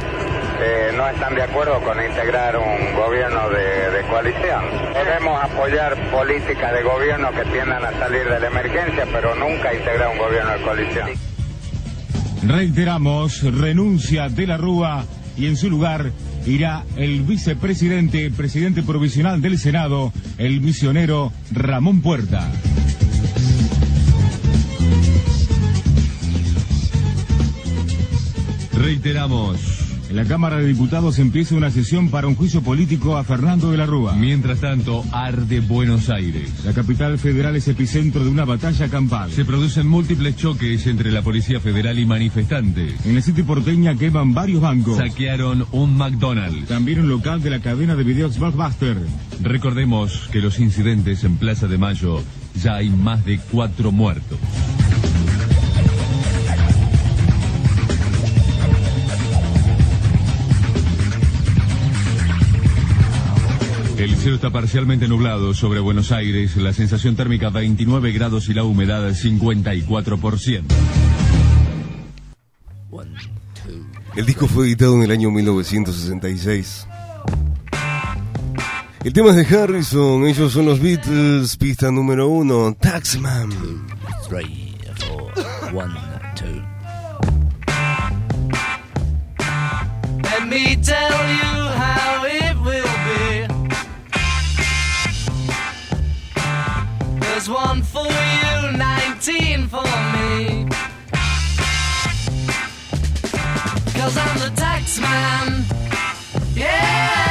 no están de acuerdo con integrar un gobierno de, de coalición. Debemos apoyar políticas de gobierno que tiendan a salir de la emergencia, pero nunca integrar un gobierno de coalición. Reiteramos, renuncia de la Rúa y en su lugar irá el vicepresidente, presidente provisional del Senado, el misionero Ramón Puerta. Reiteramos. En la Cámara de Diputados empieza una sesión para un juicio político a Fernando de la Rúa. Mientras tanto, arde Buenos Aires. La capital federal es epicentro de una batalla campal. Se producen múltiples choques entre la Policía Federal y manifestantes. En la City porteña queman varios bancos. Saquearon un McDonald's. También un local de la cadena de videos Blockbuster. Recordemos que los incidentes en Plaza de Mayo ya hay más de cuatro muertos. El cielo está parcialmente nublado sobre Buenos Aires, la sensación térmica 29 grados y la humedad 54%. El disco fue editado en el año 1966. El tema es de Harrison, ellos son los Beatles, pista número uno, Taxman. three, four, one, two. Let me tell you how There's one for you, 19 for me. Cause I'm the tax man. Yeah,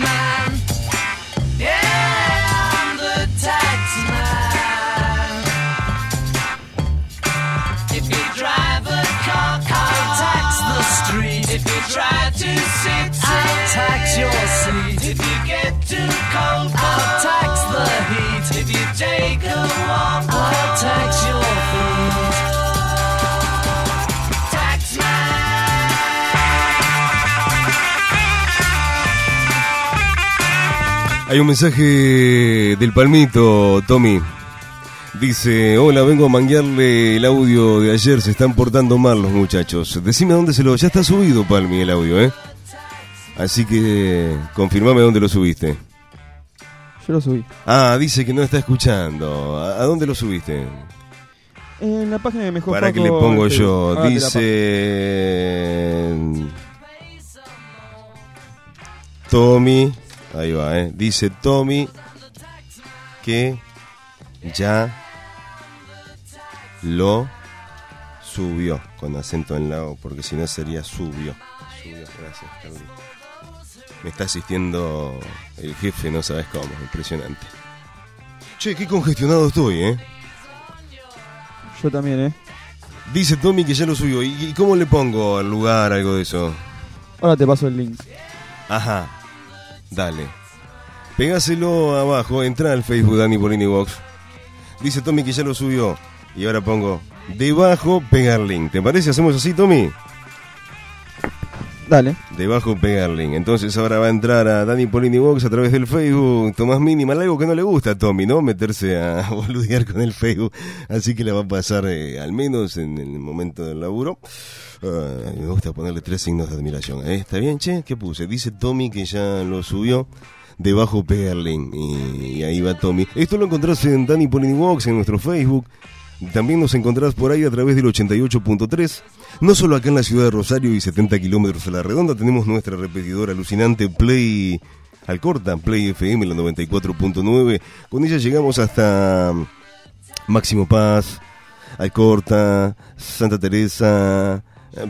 the Hay un mensaje del Palmito, Tommy. Dice, hola, vengo a manguearle el audio de ayer, se están portando mal los muchachos. Decime dónde se lo... Ya está subido, Palmi, el audio, ¿eh? Así que confirmame dónde lo subiste. Yo lo subí. Ah, dice que no está escuchando. ¿A a dónde lo subiste? En la página de Mejor Para que le pongo yo. Dice... Tommy, ahí va, ¿eh? Dice Tommy que ya lo subió, con acento en la O, porque si no sería subió. Subió, gracias, Carly. Me está asistiendo el jefe, no sabes cómo, impresionante. Che, qué congestionado estoy, ¿eh? Yo también, ¿eh? Dice Tommy que ya lo subió. ¿Y y cómo le pongo al lugar algo de eso? Ahora te paso el link. Ajá, dale. Pegáselo abajo, entra al Facebook Dani Polini Box. Dice Tommy que ya lo subió. Y ahora pongo debajo pegar link. ¿Te parece? ¿Hacemos así, Tommy? Dale. Debajo pegar link. Entonces ahora va a entrar a Dani Polini Box a través del Facebook. Tomás Minimal, algo que no le gusta a Tommy, ¿no? Meterse a boludear con el Facebook. Así que le va a pasar, eh, al menos en el momento del laburo. Me gusta ponerle tres signos de admiración. ¿eh? ¿Está bien, che? ¿Qué puse? Dice Tommy que ya lo subió. Debajo pegar link. Y, y ahí va Tommy. Esto lo encontrás en Dani Polini Box, en nuestro Facebook. También nos encontrás por ahí a través del 88.3. No solo acá en la ciudad de Rosario y 70 kilómetros a la redonda, tenemos nuestra repetidora alucinante Play Alcorta, Play FM, la 94.9. Con ella llegamos hasta Máximo Paz, Alcorta, Santa Teresa,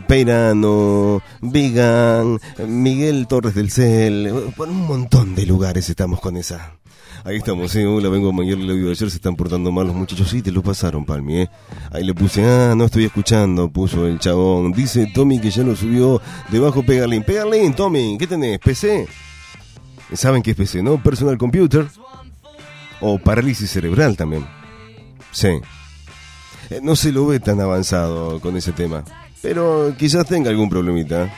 Peirano, Vegan, Miguel Torres del Cel, por un montón de lugares estamos con esa. Ahí estamos, eh. Hola, vengo a mañana el audio de ayer, se están portando mal los muchachos. Sí, te lo pasaron, Palmi, eh. Ahí le puse, ah, no estoy escuchando, puso el chabón. Dice Tommy que ya lo subió. Debajo Pegarlin. Pegarlin, Tommy, ¿qué tenés? ¿PC? ¿Saben qué es PC, no? Personal Computer. O parálisis cerebral también. Sí. Eh, No se lo ve tan avanzado con ese tema. Pero quizás tenga algún problemita.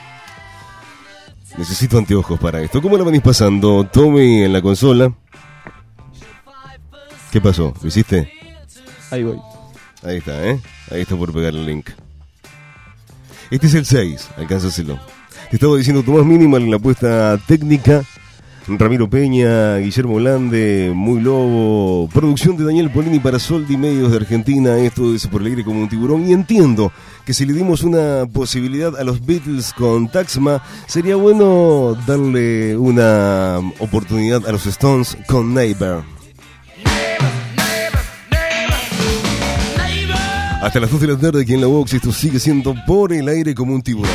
Necesito anteojos para esto. ¿Cómo la venís pasando, Tommy, en la consola? ¿Qué pasó? ¿Lo hiciste? Ahí voy. Ahí está, ¿eh? Ahí está por pegar el link. Este es el 6, alcánzaselo. Te estaba diciendo Tomás Minimal en la apuesta técnica. Ramiro Peña, Guillermo Lande, Muy Lobo, producción de Daniel Polini para Soldi Medios de Argentina, esto es por alegre como un tiburón, y entiendo que si le dimos una posibilidad a los Beatles con Taxma, sería bueno darle una oportunidad a los Stones con Neighbor. Hasta las 2 de la tarde aquí en la box, esto sigue siendo por el aire como un tiburón.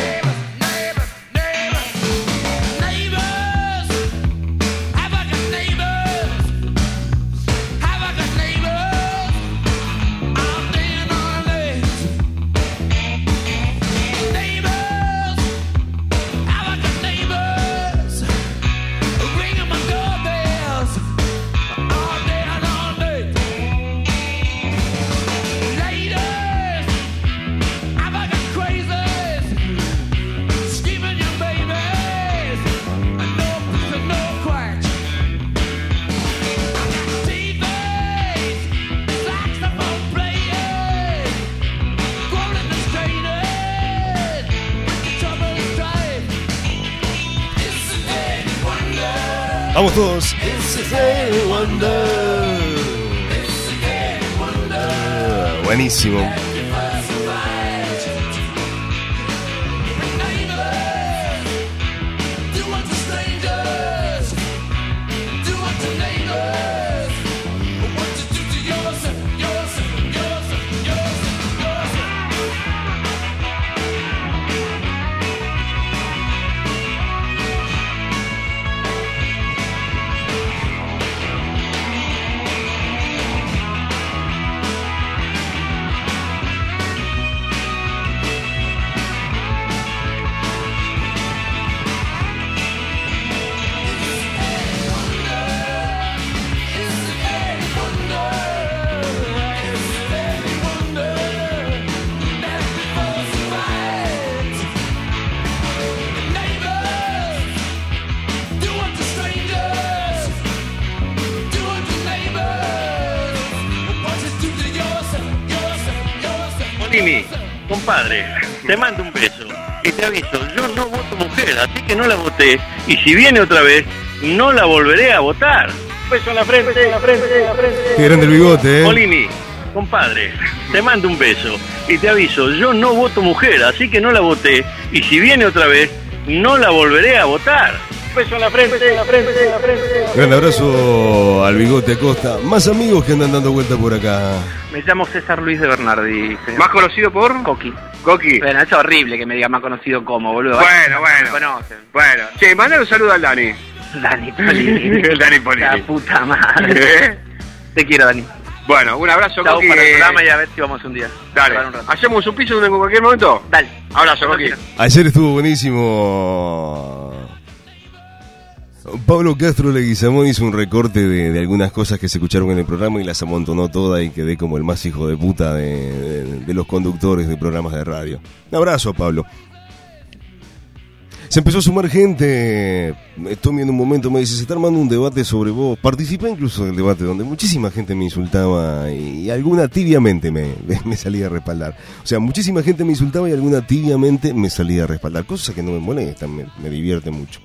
Y si viene otra vez, no la volveré a votar. Beso en la frente, en la frente, en la frente. Qué grande el bigote, ¿eh? Polini, compadre, te mando un beso y te aviso, yo no voto mujer, así que no la voté y si viene otra vez, no la volveré a votar. beso en la frente, en la frente, en la frente. Gran abrazo al bigote Acosta. Más amigos que andan dando vuelta por acá. Me llamo César Luis de Bernardi. señor. ¿Más conocido por? Coqui. Coqui. Bueno, es horrible que me diga más conocido como, boludo. Bueno, bueno. Me conocen. Bueno, che, mandale un saludo al Dani. Dani Polini. El Dani Polini. La puta madre. ¿Eh? Te quiero, Dani. Bueno, un abrazo, Chau Coqui. para el programa y a ver si vamos un día. Dale. Un. ¿Hacemos un piso en cualquier momento? Dale. Abrazo, Coqui. Ayer estuvo buenísimo. Pablo Castro Leguizamón hizo un recorte de, de algunas cosas que se escucharon en el programa y las amontonó todas y quedé como el más hijo de puta de, los conductores de programas de radio. Un abrazo, Pablo. Se empezó a sumar gente. Tommy en un momento me dice, se está armando un debate sobre vos. Participé incluso del debate donde muchísima gente me insultaba y, alguna tibiamente me, me salía a respaldar. O sea, muchísima gente me insultaba y alguna tibiamente me salía a respaldar. Cosas que no me molestan, me, me divierte mucho.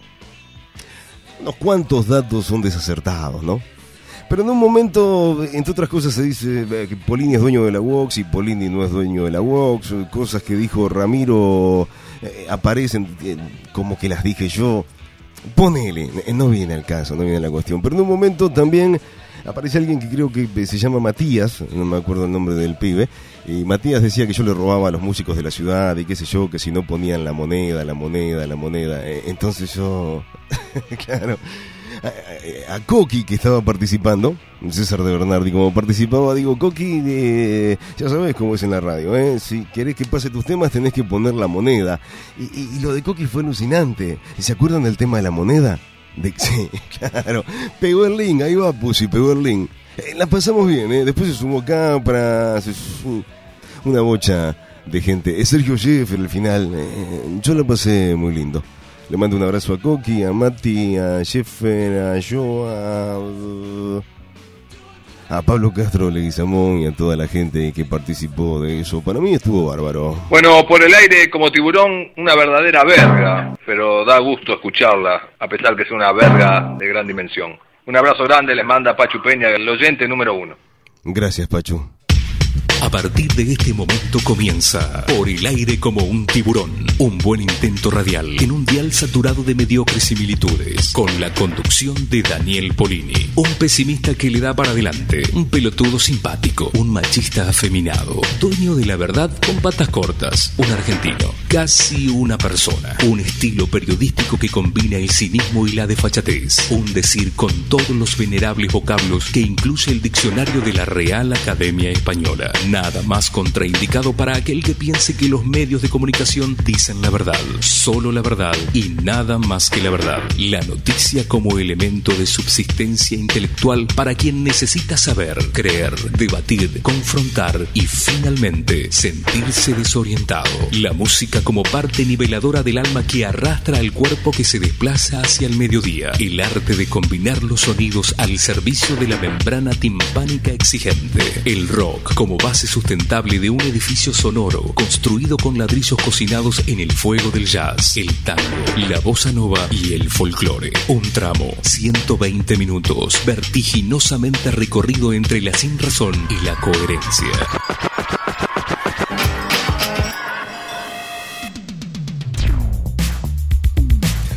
Unos cuantos datos son desacertados, ¿no? Pero en un momento, entre otras cosas, se dice eh, que Polini es dueño de la Vox y Polini no es dueño de la Vox. Cosas que dijo Ramiro eh, aparecen eh, como que las dije yo. Ponele, no viene al caso, no viene la cuestión. Pero en un momento también aparece alguien que creo que eh, se llama Matías, no me acuerdo el nombre del pibe, y Matías decía que yo le robaba a los músicos de la ciudad y qué sé yo, que si no ponían la moneda, la moneda, la moneda. Eh, Entonces yo, claro, a, Coqui que estaba participando, César de Bernardi, como participaba, digo, Coqui, eh, ya sabes cómo es en la radio, ¿eh? si querés que pase tus temas tenés que poner la moneda. Y, y- y lo de Coqui fue alucinante. ¿Se acuerdan del tema de la moneda? De, sí, claro. Pegó el link, ahí va Pussy, pegó el link. Eh, la pasamos bien, ¿eh? Después se sumó Capra, se su- una bocha de gente. Es Sergio Sheffer al final. eh, yo la pasé muy lindo. Le mando un abrazo a Coqui, a Mati, a Sheffer, a yo, a, a Pablo Castro Leguizamón y a toda la gente que participó de eso. Para mí estuvo bárbaro. Bueno, por el aire como tiburón, una verdadera verga, pero da gusto escucharla, a pesar que es una verga de gran dimensión. Un abrazo grande les manda Pachu Peña, el oyente número uno. Gracias, Pachu. A partir de este momento comienza Por el aire como un tiburón, un buen intento radial en un dial saturado de mediocres similitudes, con la conducción de Daniel Polini, un pesimista que le da para adelante, un pelotudo simpático, un machista afeminado, dueño de la verdad con patas cortas, un argentino, casi una persona, un estilo periodístico que combina el cinismo y la desfachatez, un decir con todos los venerables vocablos que incluye el diccionario de la Real Academia Española. Nada más contraindicado para aquel que piense que los medios de comunicación dicen la verdad, solo la verdad y nada más que la verdad. La noticia como elemento de subsistencia intelectual para quien necesita saber, creer, debatir, confrontar y finalmente sentirse desorientado. La música como parte niveladora del alma que arrastra al cuerpo que se desplaza hacia el mediodía. El arte de combinar los sonidos al servicio de la membrana timpánica exigente. El rock como base sustentable de un edificio sonoro construido con ladrillos cocinados en el fuego del jazz, el tango, la bossa nova y el folclore. Un tramo, 120 minutos, vertiginosamente recorrido entre la sinrazón y la coherencia.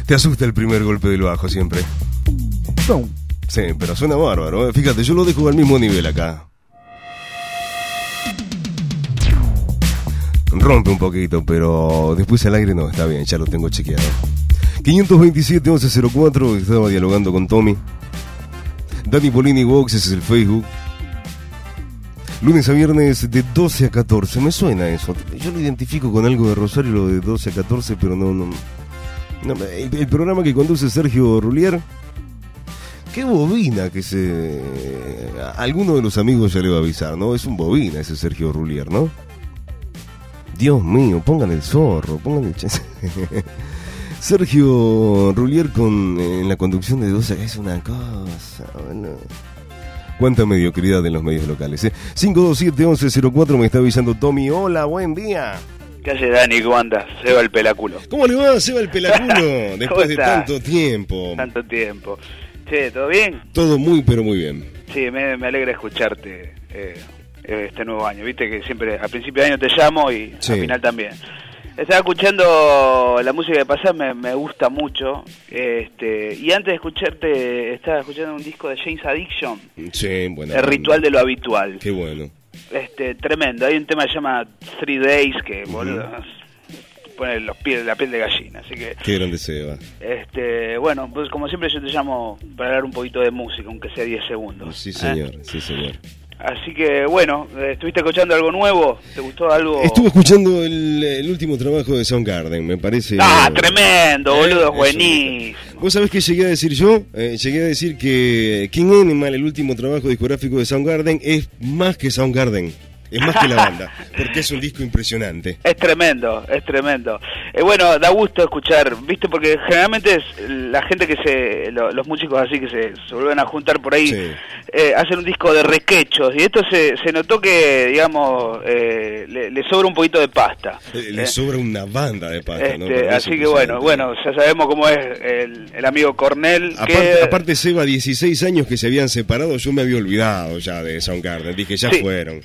Te asusta el primer golpe del bajo siempre. Sí, pero suena bárbaro. ¿eh? Fíjate, yo lo dejo al mismo nivel acá. Rompe un poquito, pero después al aire no, está bien, ya lo tengo chequeado. 527 1104, estaba dialogando con Tommy. Dani Polini Box, ese es el Facebook. Lunes a viernes de 12 a 14, me suena eso. Yo lo identifico con algo de Rosario, lo de 12 a 14, pero no, no, el, programa que conduce Sergio Rulier. Qué bobina que se. Alguno de los amigos ya le va a avisar, ¿no? Es un bobina ese Sergio Rulier, ¿no? Dios mío, pongan el zorro, pongan el. ch- Sergio Rulier con, en la conducción de 12 es una cosa. bueno. Cuánta mediocridad en los medios locales. ¿eh? 527-1104 me está avisando Tommy. Hola, buen día. ¿Qué hace Dani? ¿Cómo andas? Seba el pelaculo. ¿Cómo le va, Seba el pelaculo? ¿Cómo Después de tanto tiempo. Tanto tiempo. Che, ¿todo bien? Todo muy, pero muy bien. Sí, me, me alegra escucharte eh, eh, este nuevo año. Viste que siempre a principio de año te llamo y Sí. al final también. Estaba escuchando la música de pasar, me, me gusta mucho. Este, y antes de escucharte, estaba escuchando un disco de James Addiction, Sí, bueno. El ritual de lo habitual. Qué bueno. Este, tremendo. Hay un tema que se llama Three Days que, boludo, pone los pies, la piel de gallina. Así que, Qué grande Seba. este, bueno, pues como siempre yo te llamo para hablar un poquito de música, aunque sea 10 segundos. Sí, ¿eh? señor, sí, señor. Así que, bueno, eh, ¿estuviste escuchando algo nuevo? ¿Te gustó algo? Estuve escuchando el, el último trabajo de Soundgarden, me parece. Ah, tremendo, Eh, boludo, eso, buenísimo. ¿Vos sabés qué llegué a decir yo? Eh, llegué a decir que King Animal, el último trabajo discográfico de Soundgarden, es más que Soundgarden. Es más que la banda, porque es un disco impresionante. Es tremendo, es tremendo. Eh, bueno, da gusto escuchar, ¿viste? Porque generalmente es la gente que se, lo- los músicos así que se, se vuelven a juntar por ahí, eh, hacen un disco de requechos. Y esto se, se notó que, digamos, eh, le, le sobra un poquito de pasta. Le Eh, sobra una banda de pasta, este, así que bueno, bueno, ya sabemos cómo es el, el amigo Cornell. Aparte, que, aparte, Seba, 16 años que se habían separado, yo me había olvidado ya de Soundgarden. Dije, ya Sí. fueron.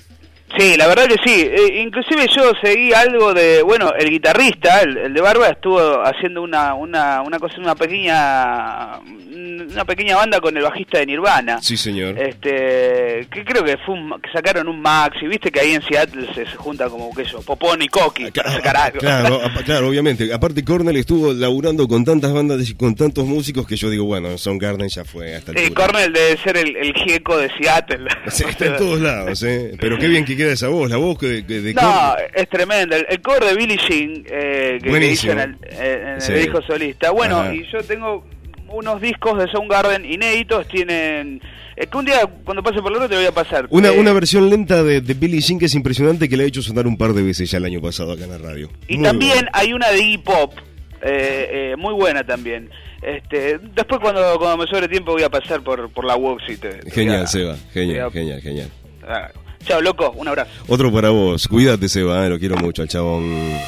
Sí, la verdad que sí. Eh, inclusive yo seguí algo de, bueno, el guitarrista, el, el de Barba, estuvo haciendo una, una, una cosa, una pequeña, una pequeña banda con el bajista de Nirvana. Sí, señor. Este, que creo que fue un- que sacaron un maxi, viste que ahí en Seattle se, se junta como que eso, Popón y Coqui para sacar algo. Claro, claro, obviamente. Aparte, Cornell estuvo laburando con tantas bandas y con tantos músicos que yo digo, bueno, Soundgarden ya fue hasta el Cornell debe ser el, el gieco de Seattle. Está en todos lados, ¿eh? Pero qué bien que queda esa voz, la voz de No, es tremendo. El, el cover de Billie Jean eh, que, que hizo en el, eh, en el Sí. disco solista. Bueno, Ajá. y yo tengo unos discos de Soundgarden inéditos. Tienen. Es que un día, cuando pase por la te lo voy a pasar. Una, Eh, una versión lenta de, de Billie Jean que es impresionante que la he hecho sonar un par de veces ya el año pasado acá en la radio. y Muy también buena. hay una de Pop, eh, eh, muy buena también. Este, después cuando, cuando me sobre tiempo voy a pasar por, por la Vox y te... te Genial, Seba. Genial, te genial, genial. voy a- Chao, loco, un abrazo. Otro para vos. Cuídate, Seba, eh, lo quiero mucho al chabón.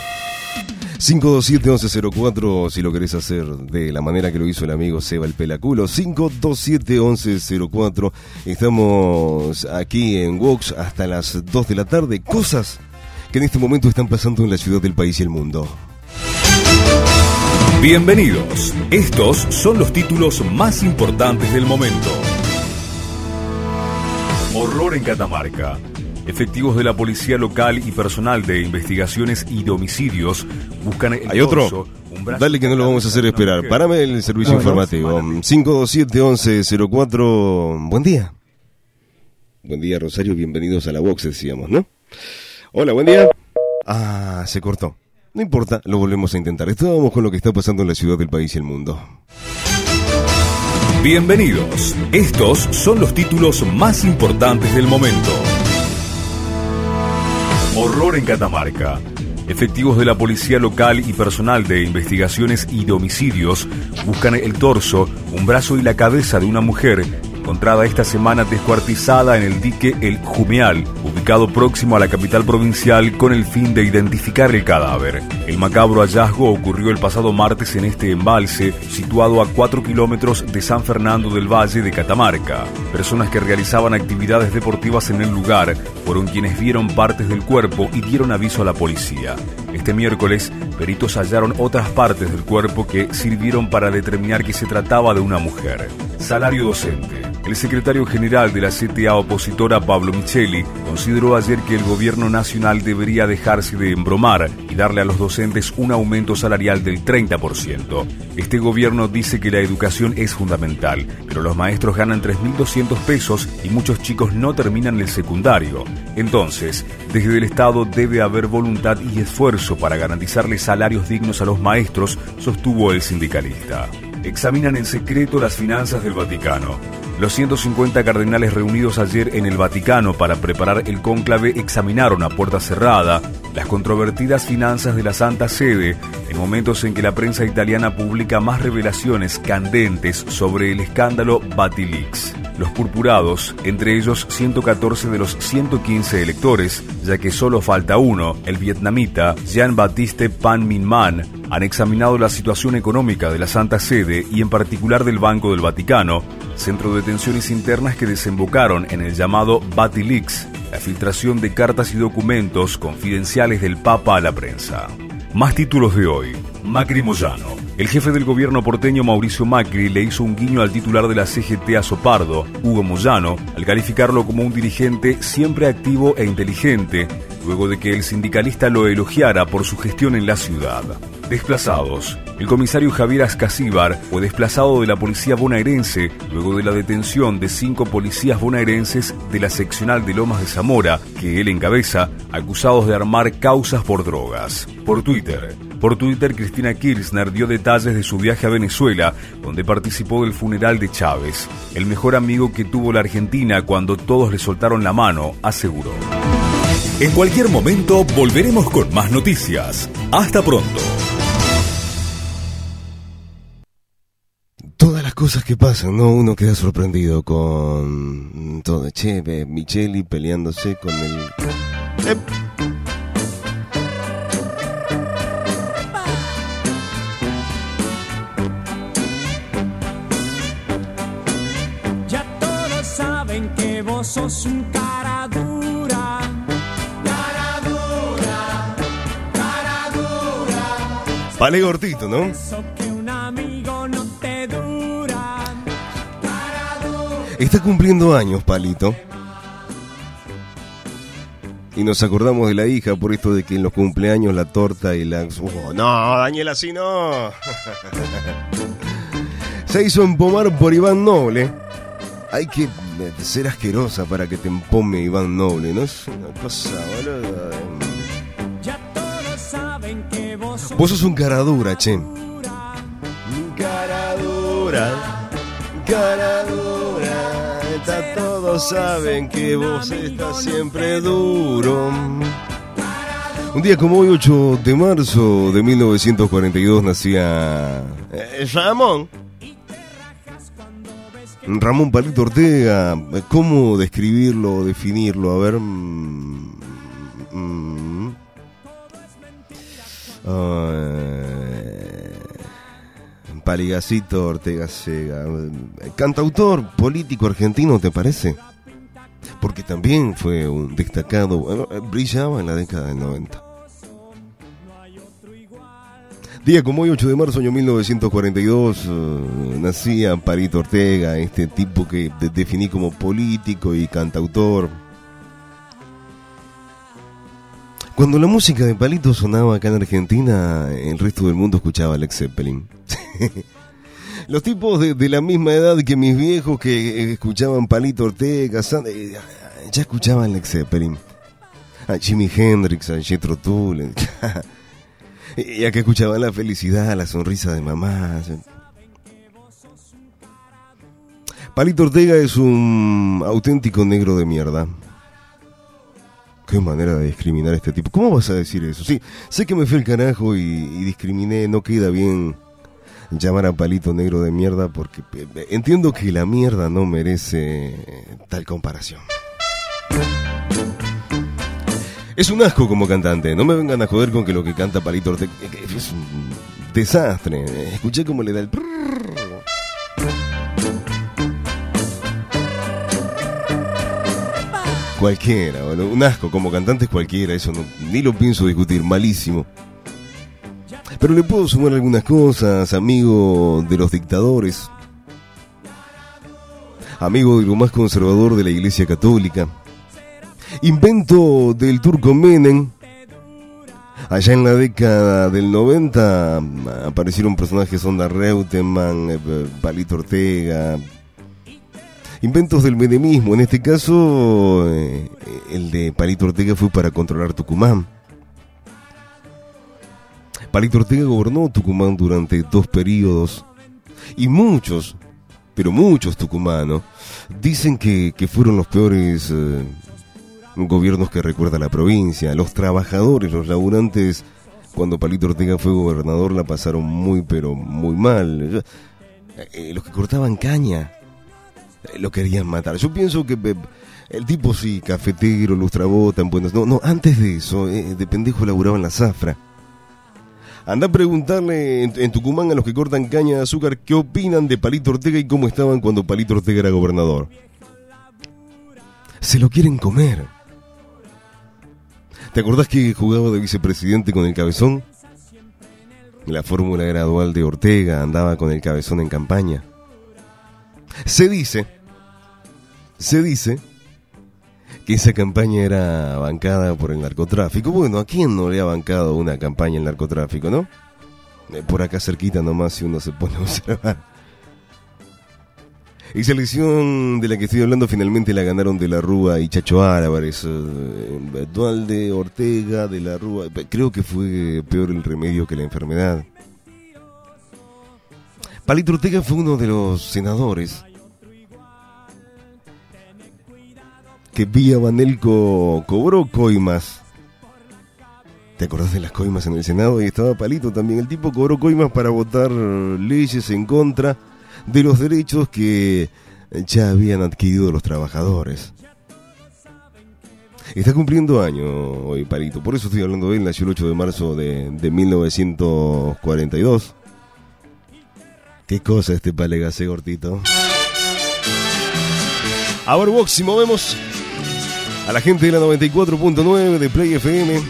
527-1104 si lo querés hacer de la manera que lo hizo el amigo Seba el Pelaculo. 527-1104. Estamos aquí en Vox hasta las 2 de la tarde. Cosas que en este momento están pasando en la ciudad del país y el mundo. Bienvenidos. Estos son los títulos más importantes del momento. Horror en Catamarca. Efectivos de la policía local y personal de investigaciones y de homicidios buscan el ¿Hay otro? torso, un brazo Dale que no lo vamos a hacer esperar. Parame el servicio No, no. informativo. 527-1104. Buen día. Buen día, Rosario. Bienvenidos a la Vox, decíamos, ¿no? Hola, buen día. Ah, se cortó. No importa, lo volvemos a intentar. Estábamos con lo que está pasando en la ciudad del país y el mundo. Bienvenidos. Estos son los títulos más importantes del momento. Horror en Catamarca. Efectivos de la policía local y personal de investigaciones y homicidios buscan el torso, un brazo y la cabeza de una mujer encontrada esta semana descuartizada en el dique El Jumeal, ubicado próximo a la capital provincial con el fin de identificar el cadáver. El macabro hallazgo ocurrió el pasado martes en este embalse, situado a 4 kilómetros de San Fernando del Valle de Catamarca. Personas que realizaban actividades deportivas en el lugar fueron quienes vieron partes del cuerpo y dieron aviso a la policía. Este miércoles, peritos hallaron otras partes del cuerpo que sirvieron para determinar que se trataba de una mujer. Salario docente. El secretario general de la CTA opositora, Pablo Micheli, consideró ayer que el gobierno nacional debería dejarse de embromar y darle a los docentes un aumento salarial del 30%. Este gobierno dice que la educación es fundamental, pero los maestros ganan 3.200 pesos y muchos chicos no terminan el secundario. Entonces, desde el Estado debe haber voluntad y esfuerzo para garantizarles salarios dignos a los maestros, sostuvo el sindicalista. Examinan en secreto las finanzas del Vaticano. Los 150 cardenales reunidos ayer en el Vaticano para preparar el cónclave examinaron a puerta cerrada las controvertidas finanzas de la Santa Sede en momentos en que la prensa italiana publica más revelaciones candentes sobre el escándalo Batilix. Los purpurados, entre ellos 114 de los 115 electores, ya que solo falta uno, el vietnamita Jean-Baptiste Pan Minh Man, han examinado la situación económica de la Santa Sede y en particular del Banco del Vaticano, centro de tensiones internas que desembocaron en el llamado Batilix, la filtración de cartas y documentos confidenciales del Papa a la prensa. Más títulos de hoy. Macri Moyano. El jefe del gobierno porteño Mauricio Macri le hizo un guiño al titular de la CGT a Sopardo, Hugo Moyano, al calificarlo como un dirigente siempre activo e inteligente, luego de que el sindicalista lo elogiara por su gestión en la ciudad. Desplazados. El comisario Javier Ascasíbar fue desplazado de la policía bonaerense luego de la detención de cinco policías bonaerenses de la seccional de Lomas de Zamora, que él encabeza, acusados de armar causas por drogas. Por Twitter. Por Twitter, Cristina Kirchner dio detalles de su viaje a Venezuela, donde participó del funeral de Chávez, el mejor amigo que tuvo la Argentina cuando todos le soltaron la mano, aseguró. En cualquier momento volveremos con más noticias. Hasta pronto. Las cosas que pasan, ¿no? Uno queda sorprendido con todo. Che, Micheli peleándose con el... ¡Ep! Ya todos saben que vos sos un cara dura. Cara dura, cara dura. Vale cortito, ¿no? Está cumpliendo años, Palito. Y nos acordamos de la hija por esto de que en los cumpleaños la torta y la... Oh, no, Daniel, así no. Se hizo empomar por Iván Noble. Hay que ser asquerosa para que te empome Iván Noble, ¿no? Es una cosa, boludo. Ya todos saben que vos sos Vos sos un cara dura, che. Cara dura, Está, todos saben que vos estás siempre duro. Un día como hoy, 8 de marzo de 1942, nacía eh, Ramón. Ramón Palito Ortega. ¿Cómo describirlo, definirlo? A ver. mm, Eh, Paligacito Ortega Sega. Cantautor político argentino, ¿te parece? Porque también fue un destacado, eh, brillaba en la década del 90. Día como hoy, 8 de marzo año 1942, eh, nacía Palito Ortega, este tipo que de- definí como político y cantautor. Cuando la música de Palito sonaba acá en Argentina, el resto del mundo escuchaba a Alex Zeppelin. Los tipos de, la misma edad que mis viejos que eh, escuchaban Palito Ortega, eh, ya escuchaban Alex Zeppelin. A Jimi Hendrix, a Jethro Tull. y acá escuchaban la felicidad, la sonrisa de mamá. Palito Ortega es un auténtico negro de mierda. Qué manera de discriminar a este tipo. ¿Cómo vas a decir eso? Sí, sé que me fui al carajo y, y discriminé. No queda bien llamar a Palito negro de mierda porque entiendo que la mierda no merece eh, tal comparación. Es un asco como cantante. No me vengan a joder con que lo que canta Palito Ortega eh, es un desastre. Escuché cómo le da el... Cualquiera, boludo. un asco como cantante es cualquiera, eso no, ni lo pienso discutir, malísimo. Pero le puedo sumar algunas cosas, amigo de los dictadores, amigo de lo más conservador de la Iglesia Católica, invento del turco Menem. Allá en la década del 90 aparecieron personajes Onda Reutemann, eh, Palito Ortega, Inventos del menemismo, en este caso eh, el de Palito Ortega fue para controlar Tucumán. Palito Ortega gobernó Tucumán durante dos periodos y muchos, pero muchos tucumanos, dicen que, que fueron los peores eh, gobiernos que recuerda la provincia. Los trabajadores, los laburantes, cuando Palito Ortega fue gobernador la pasaron muy, pero muy mal. Eh, los que cortaban caña eh, lo querían matar. Yo pienso que el tipo sí, cafetero, lustrabota, en buenas... No, no, antes de eso, eh, de pendejo laburaba en la zafra. Anda a preguntarle en, Tucumán a los que cortan caña de azúcar qué opinan de Palito Ortega y cómo estaban cuando Palito Ortega era gobernador. Se lo quieren comer. ¿Te acordás que jugaba de vicepresidente con el cabezón? La fórmula gradual de Ortega andaba con el cabezón en campaña. Se dice, se dice que esa campaña era bancada por el narcotráfico. Bueno, ¿a quién no le ha bancado una campaña el narcotráfico, no? Eh, Por acá cerquita nomás si uno se pone a observar. Esa elección de la que estoy hablando finalmente la ganaron De la Rúa y Chacho Álvarez. eh, Dualde, Ortega, De la Rúa. Creo que fue peor el remedio que la enfermedad. Palito Ortega fue uno de los senadores que vía Banelco cobró coimas. ¿Te acordás de las coimas en el Senado? Y estaba Palito también. El tipo cobró coimas para votar leyes en contra de los derechos que ya habían adquirido los trabajadores. Está cumpliendo año hoy Palito, por eso estoy hablando de él. Nació el 8 de marzo de, de 1942. Qué cosa este palegase cortito. A ver, Box, y movemos a la gente de la 94.9 de Play FM.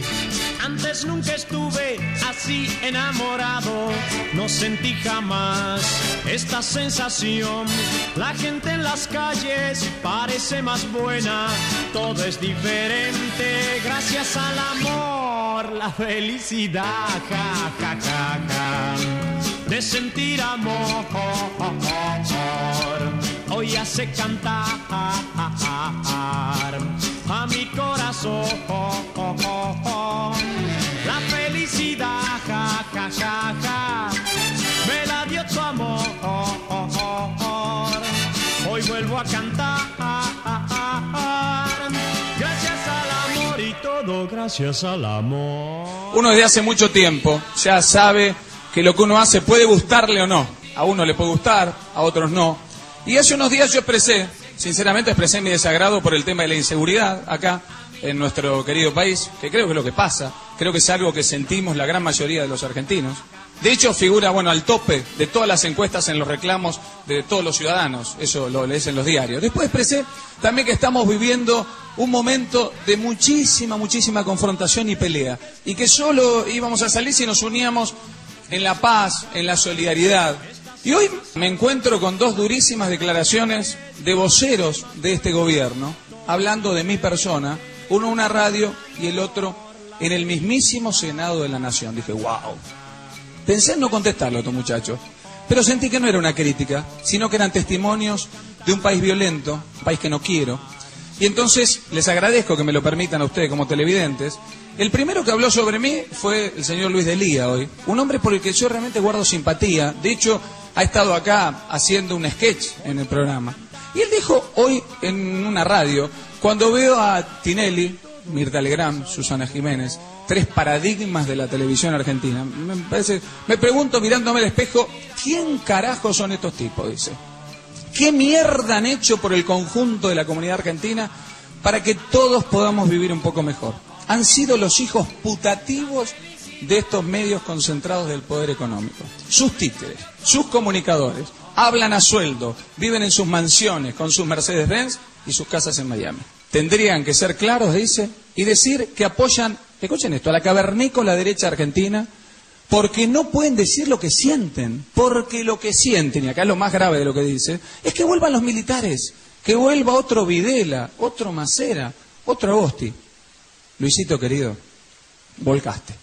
Antes nunca estuve así enamorado, no sentí jamás esta sensación. La gente en las calles parece más buena, todo es diferente gracias al amor, la felicidad, ja, ja, ja, ja, de sentir amor. Hoy hace cantar a mi corazón la felicidad, ja, ja, ja, ja, me la dio tu amor. Hoy vuelvo a cantar, gracias al amor y todo gracias al amor. Uno desde hace mucho tiempo ya sabe que lo que uno hace puede gustarle o no. A uno le puede gustar, a otros no. Y hace unos días yo expresé, sinceramente expresé mi desagrado por el tema de la inseguridad acá en nuestro querido país, que creo que es lo que pasa, creo que es algo que sentimos la gran mayoría de los argentinos. De hecho, figura, bueno, al tope de todas las encuestas en los reclamos de todos los ciudadanos, eso lo lees en los diarios. Después expresé también que estamos viviendo un momento de muchísima, muchísima confrontación y pelea, y que solo íbamos a salir si nos uníamos en la paz, en la solidaridad. Y hoy me encuentro con dos durísimas declaraciones de voceros de este gobierno, hablando de mi persona, uno en una radio y el otro en el mismísimo Senado de la Nación. Dije, wow. Pensé en no contestarlo a estos muchachos, pero sentí que no era una crítica, sino que eran testimonios de un país violento, un país que no quiero. Y entonces les agradezco que me lo permitan a ustedes como televidentes. El primero que habló sobre mí fue el señor Luis Delía hoy, un hombre por el que yo realmente guardo simpatía. De hecho, ha estado acá haciendo un sketch en el programa. Y él dijo hoy en una radio, cuando veo a Tinelli, Mirta Legrand, Susana Jiménez, tres paradigmas de la televisión argentina, me, parece, me pregunto mirándome al espejo, ¿quién carajo son estos tipos? Dice. ¿Qué mierda han hecho por el conjunto de la comunidad argentina para que todos podamos vivir un poco mejor? Han sido los hijos putativos de estos medios concentrados del poder económico. Sus títeres, sus comunicadores, hablan a sueldo, viven en sus mansiones con sus Mercedes-Benz y sus casas en Miami. Tendrían que ser claros, dice, y decir que apoyan, escuchen esto, a la cavernícola derecha argentina, porque no pueden decir lo que sienten, porque lo que sienten, y acá es lo más grave de lo que dice, es que vuelvan los militares, que vuelva otro Videla, otro Macera, otro Agosti. Luisito querido, volcaste.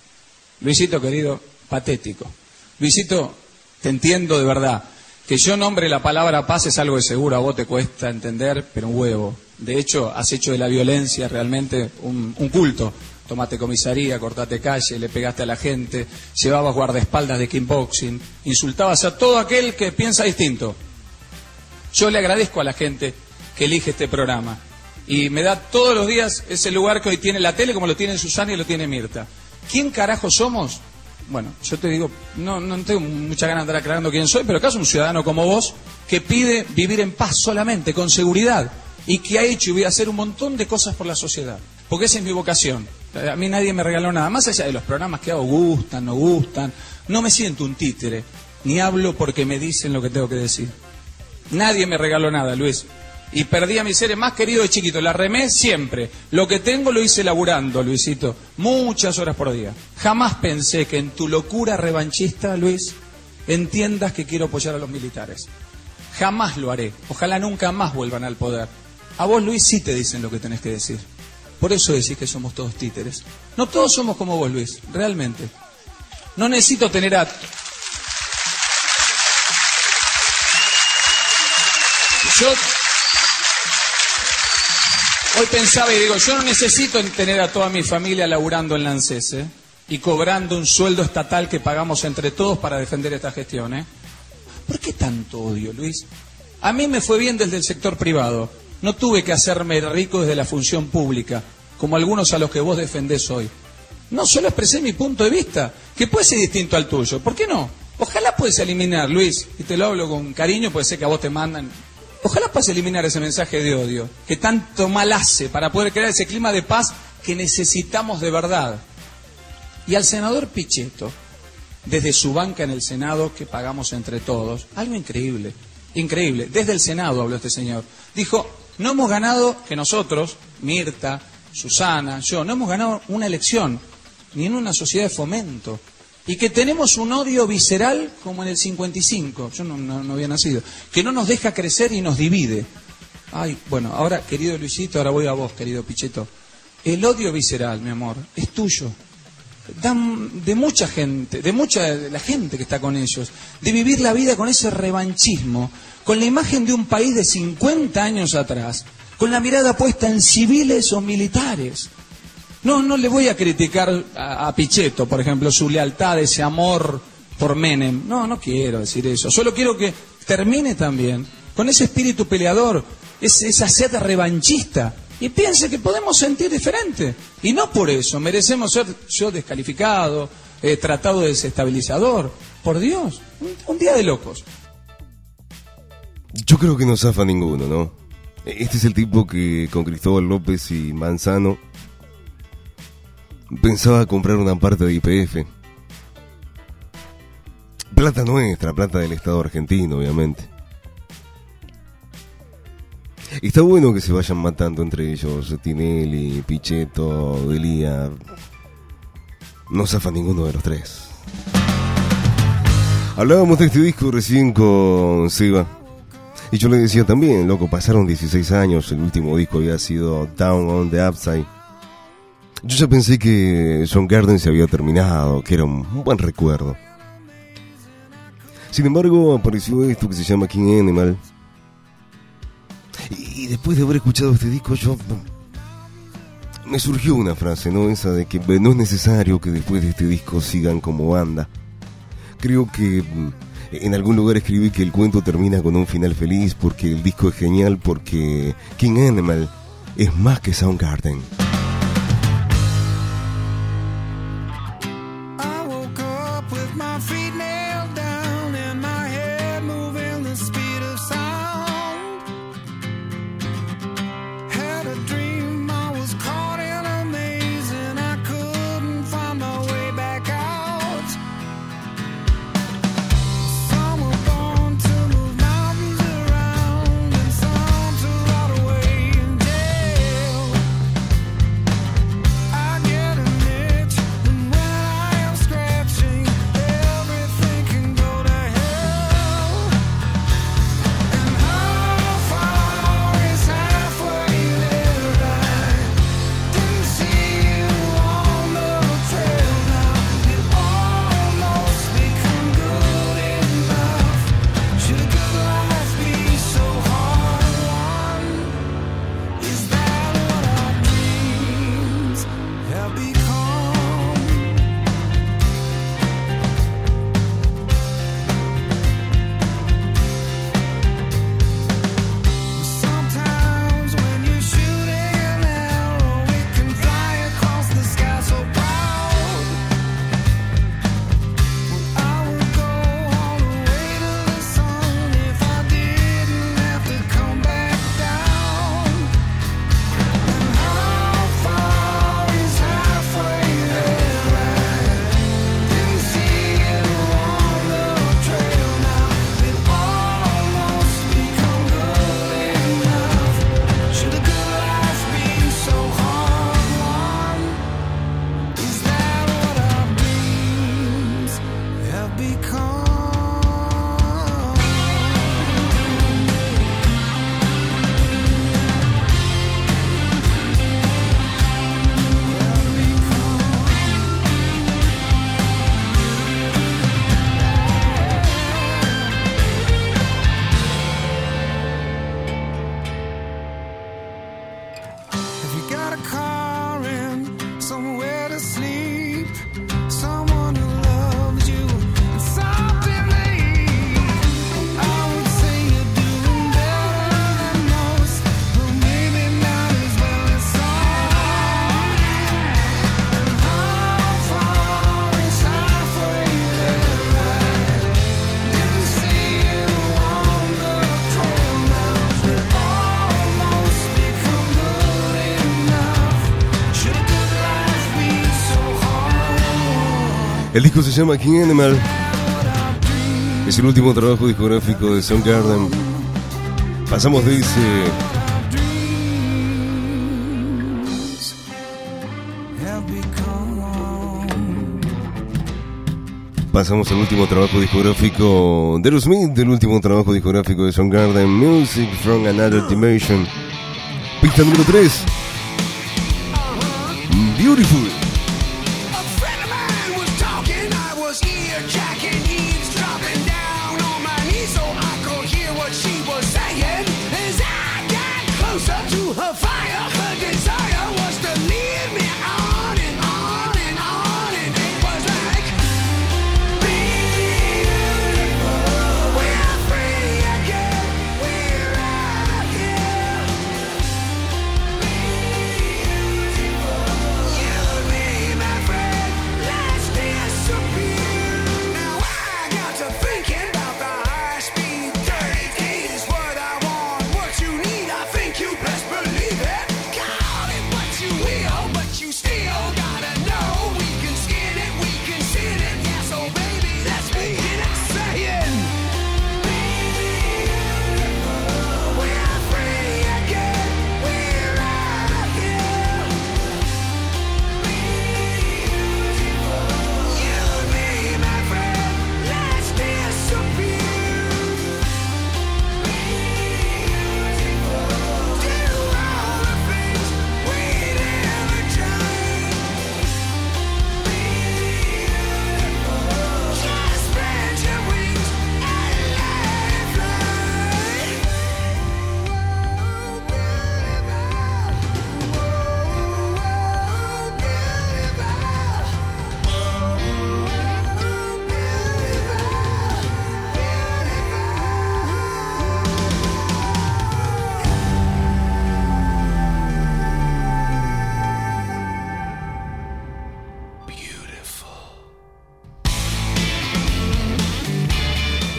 Luisito querido, patético. Luisito, te entiendo de verdad. Que yo nombre la palabra paz es algo de seguro, a vos te cuesta entender, pero un huevo. De hecho, has hecho de la violencia realmente un, un culto. Tomaste comisaría, cortaste calle, le pegaste a la gente, llevabas guardaespaldas de kickboxing, insultabas a todo aquel que piensa distinto. Yo le agradezco a la gente que elige este programa y me da todos los días ese lugar que hoy tiene la tele como lo tiene Susana y lo tiene Mirta. ¿Quién carajo somos? Bueno, yo te digo, no, no tengo mucha ganas de andar aclarando quién soy, pero acá soy un ciudadano como vos que pide vivir en paz solamente, con seguridad, y que ha hecho y voy a hacer un montón de cosas por la sociedad. Porque esa es mi vocación. A mí nadie me regaló nada. Más allá de los programas que hago, gustan, no gustan. No me siento un títere, ni hablo porque me dicen lo que tengo que decir. Nadie me regaló nada, Luis. Y perdí a mi ser más querido de chiquito. La remé siempre. Lo que tengo lo hice laburando, Luisito. Muchas horas por día. Jamás pensé que en tu locura revanchista, Luis, entiendas que quiero apoyar a los militares. Jamás lo haré. Ojalá nunca más vuelvan al poder. A vos, Luis, sí te dicen lo que tenés que decir. Por eso decís que somos todos títeres. No todos somos como vos, Luis, realmente. No necesito tener a... Yo hoy pensaba y digo, yo no necesito tener a toda mi familia laburando en la ANSES ¿eh? y cobrando un sueldo estatal que pagamos entre todos para defender esta gestión. ¿eh? ¿Por qué tanto odio, Luis? A mí me fue bien desde el sector privado. No tuve que hacerme rico desde la función pública, como algunos a los que vos defendés hoy. No, solo expresé mi punto de vista, que puede ser distinto al tuyo. ¿Por qué no? Ojalá puedes eliminar, Luis, y te lo hablo con cariño, puede ser que a vos te mandan. Ojalá puedas eliminar ese mensaje de odio, que tanto mal hace para poder crear ese clima de paz que necesitamos de verdad. Y al senador Pichetto, desde su banca en el Senado, que pagamos entre todos, algo increíble, increíble, desde el Senado habló este señor, dijo, no hemos ganado, que nosotros, Mirta, Susana, yo, no hemos ganado una elección, ni en una sociedad de fomento, y que tenemos un odio visceral como en el 55, yo no, no- no había nacido, que no nos deja crecer y nos divide. Ay, bueno, ahora, querido Luisito, ahora voy a vos, querido Pichetto. El odio visceral, mi amor, es tuyo. De mucha gente, de mucha de la gente que está con ellos, de vivir la vida con ese revanchismo, con la imagen de un país de 50 años atrás, con la mirada puesta en civiles o militares. No, no le voy a criticar a, Pichetto, por ejemplo, su lealtad, ese amor por Menem. No, no quiero decir eso. Solo quiero que termine también con ese espíritu peleador, esa sed revanchista. Y piense que podemos sentir diferente. Y no por eso merecemos ser yo descalificado, eh, tratado de desestabilizador. Por Dios, un, un día de locos. Yo creo que no zafa ninguno, ¿no? Este es el tipo que con Cristóbal López y Manzano pensaba comprar una parte de IPF. Plata nuestra, plata del Estado argentino, obviamente. Está bueno que se vayan matando entre ellos, Tinelli, Pichetto, Delía. No zafa ninguno de los tres. Hablábamos de este disco recién con Seba. Y yo le decía también, loco, pasaron 16 años, el último disco había sido Down on the Upside. Yo ya pensé que John Garden se había terminado, que era un buen recuerdo. Sin embargo, apareció esto que se llama King Animal. Y, después de haber escuchado este disco, yo me surgió una frase, ¿no? Esa de que no es necesario que después de este disco sigan como banda. Creo que mm, en algún lugar escribí que el cuento termina con un final feliz porque el disco es genial, porque King Animal es más que Soundgarden. El disco se llama King Animal. Es el último trabajo discográfico de Soundgarden. Pasamos de ese Pasamos al último trabajo discográfico de los Smith, del último trabajo discográfico de Soundgarden, Music from Another Dimension. Pista número 3. Beautiful.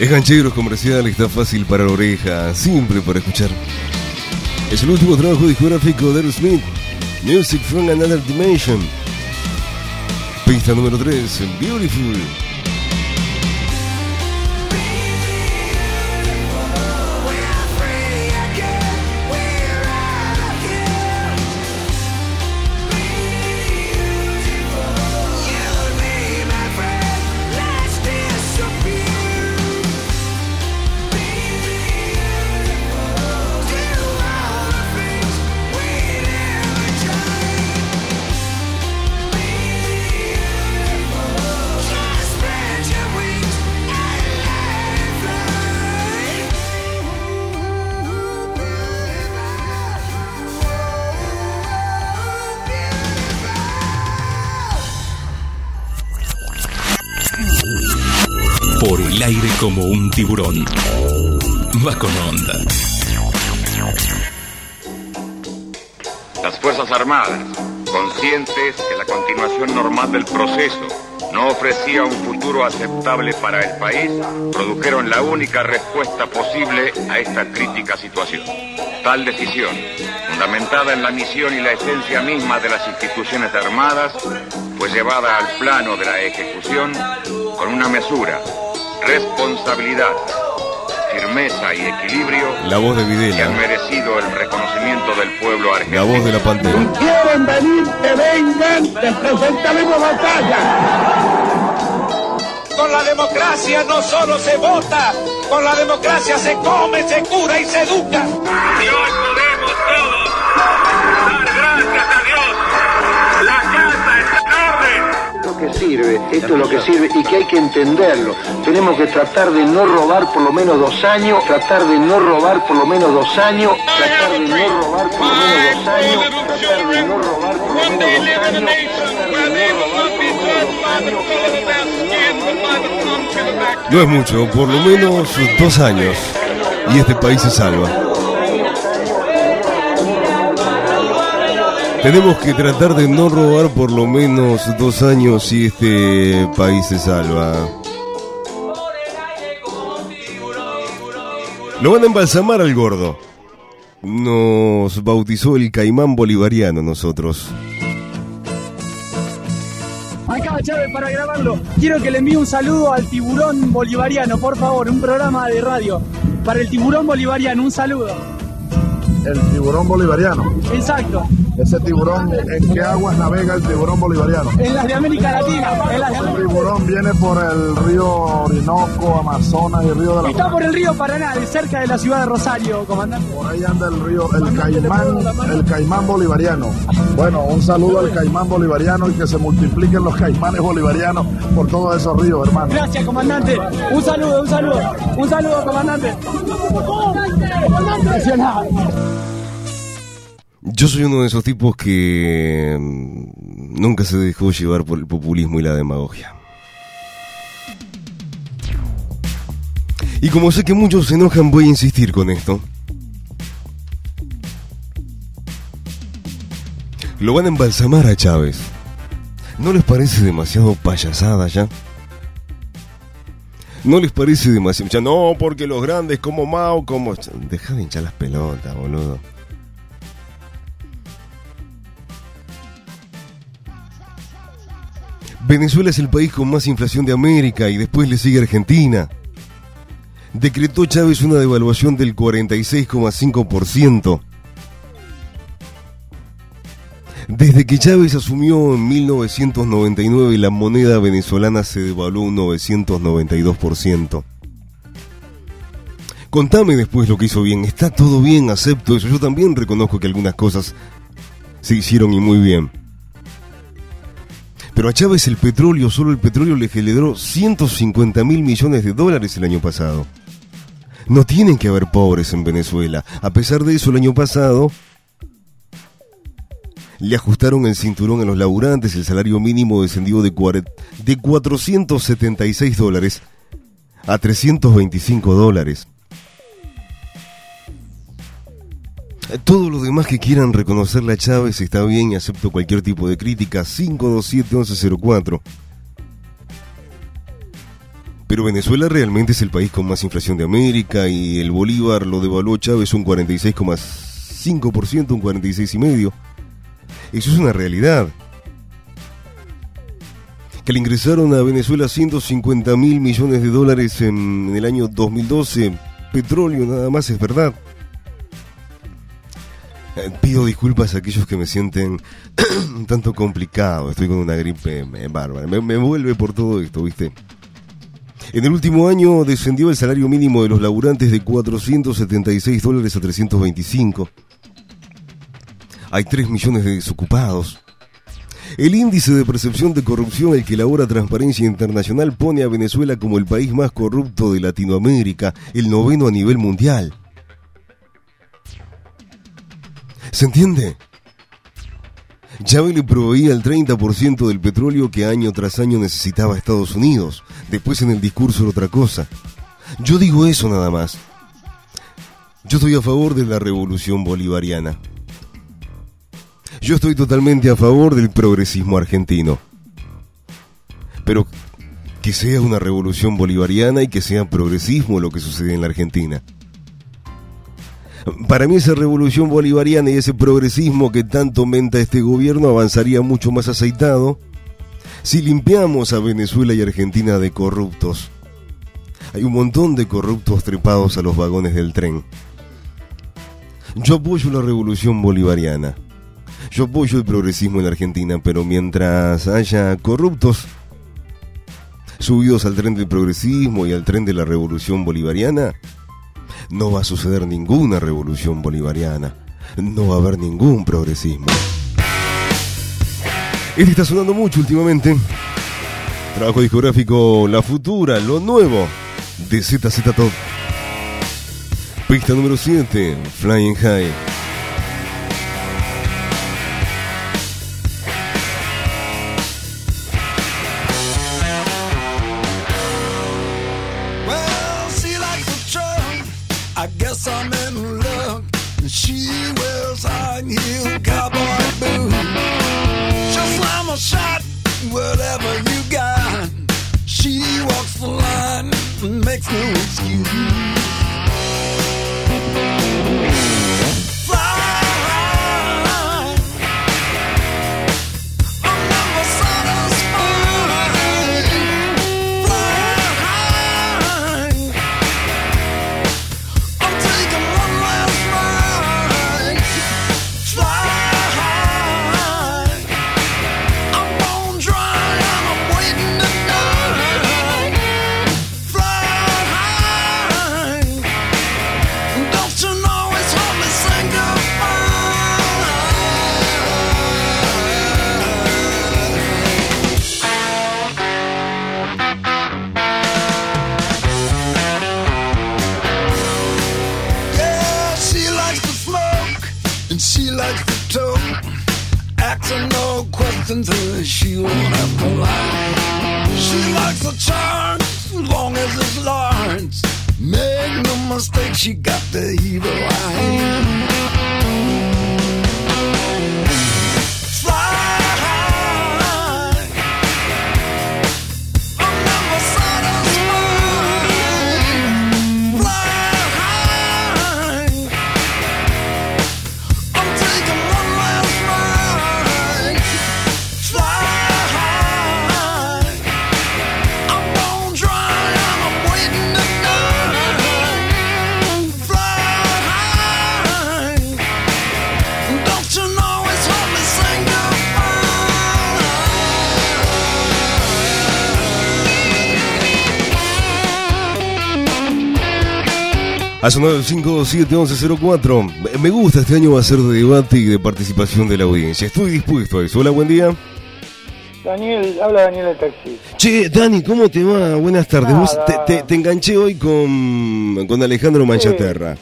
Es ganchero, es comercial, está fácil para la oreja, simple para escuchar. Es el último trabajo discográfico de Aerosmith, Music from Another Dimension. Pista número 3, Beautiful. Aire como un tiburón. Va con onda. Las Fuerzas Armadas, conscientes que la continuación normal del proceso no ofrecía un futuro aceptable para el país, produjeron la única respuesta posible a esta crítica situación. Tal decisión, fundamentada en la misión y la esencia misma de las instituciones armadas, fue llevada al plano de la ejecución con una mesura, responsabilidad, firmeza y equilibrio La voz de que han Videla, merecido el reconocimiento del pueblo argentino. la voz de la pantera. quieren venir, que vengan, que presentaremos batalla. Con la democracia no solo se vota, con la democracia se come, se cura y se educa. Y hoy podemos todos que sirve, esto es lo que sirve y que hay que entenderlo. Tenemos que tratar de no robar por lo menos dos años, tratar de no robar por lo menos dos años, tratar de no robar por lo menos dos años, tratar de no robar por lo menos dos años, tratar de no robar por lo menos No es mucho, por lo menos dos años. Y este país se salva. Tenemos que tratar de no robar por lo menos dos años y este país se salva. Lo van a embalsamar al gordo. Nos bautizó el caimán bolivariano nosotros. Acá Chávez para grabarlo. Quiero que le envíe un saludo al tiburón bolivariano, por favor, un programa de radio. Para el tiburón bolivariano, un saludo. El tiburón bolivariano. Exacto. Ese tiburón, ¿en qué aguas navega el tiburón bolivariano? En las de América Latina. En las de El tiburón viene por el río Orinoco, Amazonas y el río de la Está por el río Paraná, de cerca de la ciudad de Rosario, comandante. Por ahí anda el río, el caimán, el caimán bolivariano. Bueno, un saludo al caimán bolivariano y que se multipliquen los caimanes bolivarianos por todos esos ríos, hermano. Gracias, comandante. Un saludo, un saludo. Un saludo, comandante. Impresionante. Yo soy uno de esos tipos que mm, nunca se dejó llevar por el populismo y la demagogia. Y como sé que muchos se enojan, voy a insistir con esto. Lo van a embalsamar a Chávez. ¿No les parece demasiado payasada ya? ¿No les parece demasiado? No, porque los grandes como Mao, como... Deja de hinchar las pelotas, boludo. Venezuela es el país con más inflación de América y después le sigue Argentina. Decretó Chávez una devaluación del 46,5%. Desde que Chávez asumió en 1999 la moneda venezolana se devaluó un 992%. Contame después lo que hizo bien. Está todo bien, acepto eso. Yo también reconozco que algunas cosas se hicieron y muy bien. Pero a Chávez el petróleo, solo el petróleo le generó 150 mil millones de dólares el año pasado. No tienen que haber pobres en Venezuela. A pesar de eso, el año pasado le ajustaron el cinturón a los laburantes, el salario mínimo descendió de, de 476 dólares a 325 dólares. Todo lo demás que quieran reconocerle a Chávez está bien y acepto cualquier tipo de crítica. 527-1104. Pero Venezuela realmente es el país con más inflación de América y el Bolívar lo devaluó Chávez un 46,5%, un 46,5%. Eso es una realidad. Que le ingresaron a Venezuela 150 mil millones de dólares en, el año 2012. Petróleo nada más es verdad. Eh, Pido disculpas a aquellos que me sienten un tanto complicado. Estoy con una gripe bárbara. Me, me vuelve por todo esto, ¿viste? En el último año descendió el salario mínimo de los laburantes de 476 dólares a 325. Hay 3 millones de desocupados. El índice de percepción de corrupción al que elabora Transparencia Internacional pone a Venezuela como el país más corrupto de Latinoamérica, el noveno a nivel mundial. ¿Se entiende? Chávez le proveía el 30% del petróleo que año tras año necesitaba Estados Unidos. Después en el discurso era otra cosa. Yo digo eso nada más. Yo estoy a favor de la revolución bolivariana. Yo estoy totalmente a favor del progresismo argentino. Pero que sea una revolución bolivariana y que sea progresismo lo que sucede en la Argentina. Para mí esa revolución bolivariana y ese progresismo que tanto menta este gobierno avanzaría mucho más aceitado si limpiamos a Venezuela y Argentina de corruptos. Hay un montón de corruptos trepados a los vagones del tren. Yo apoyo la revolución bolivariana. Yo apoyo el progresismo en Argentina, pero mientras haya corruptos subidos al tren del progresismo y al tren de la revolución bolivariana, no va a suceder ninguna revolución bolivariana. No va a haber ningún progresismo. Este está sonando mucho últimamente. Trabajo discográfico La Futura, lo nuevo de ZZ Top. Pista número 7, Flying High. Makes no excuse. Ha sonado el 5271104. Me gusta, este año va a ser de debate y de participación de la audiencia. Estoy dispuesto a eso. Hola, buen día. Daniel, habla Daniel el taxi. Che, Dani, ¿cómo te va? Buenas tardes. Nada. Vos te, te- te enganché hoy con, con Alejandro Manchaterra.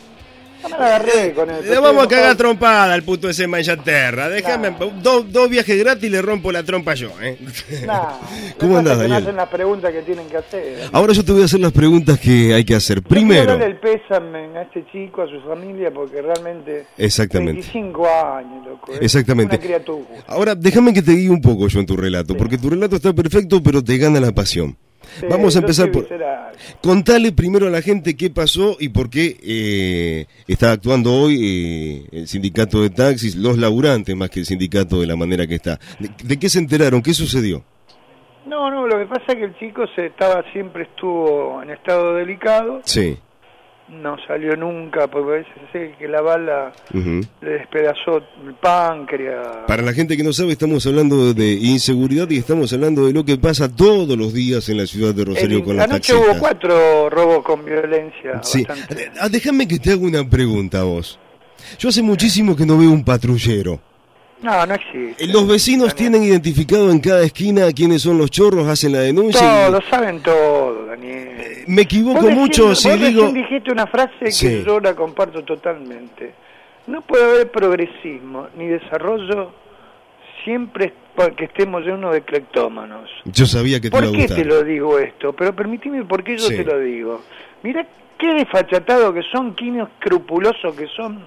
Agarré con el Le vamos a cagar trompada al puto ese Manchaterra. Déjame, dos, dos viajes gratis le rompo la trompa yo, ¿eh? ¿Cómo andás, Daniel? hacen las preguntas que tienen que hacer. Ahora yo te voy a hacer las preguntas que hay que hacer. Primero, darle el pésame a este chico, a su familia, porque realmente... Exactamente. 25 años, loco. ¿eh? Exactamente. Una criatura. ahora déjame que te guíe un poco yo en tu relato, porque tu relato está perfecto, pero te gana la pasión. Sí, Vamos a empezar por... visceral. Contale primero a la gente qué pasó y por qué eh, está actuando hoy eh, el sindicato de taxis, los laburantes más que el sindicato de la manera que está. ¿De, de qué se enteraron? ¿Qué sucedió? No, no, lo que pasa es que el chico se estaba siempre estuvo en estado delicado, Sí. No salió nunca, porque a veces sé que la bala le despedazó el páncreas. Para la gente que no sabe, estamos hablando de inseguridad y estamos hablando de lo que pasa todos los días en la ciudad de Rosario El- con anoche taxistas. hubo cuatro robos con violencia. Sí. Ah, Déjame que te haga una pregunta a vos. Yo hace muchísimo que no veo un patrullero. No, no existe. Eh, Los vecinos tienen identificado en cada esquina quiénes son los chorros, hacen la denuncia. y- Todos, saben todo, Daniel. Me equivoco Vos mucho si vos digo... dijiste una frase que yo la comparto totalmente. No puede haber progresismo ni desarrollo siempre que estemos llenos de cleptómanos. Yo sabía que te ¿Por iba a qué gustar. te lo digo esto? Pero permíteme por qué yo Sí. te lo digo. Mira qué desfachatado que son, qué inescrupulosos que son.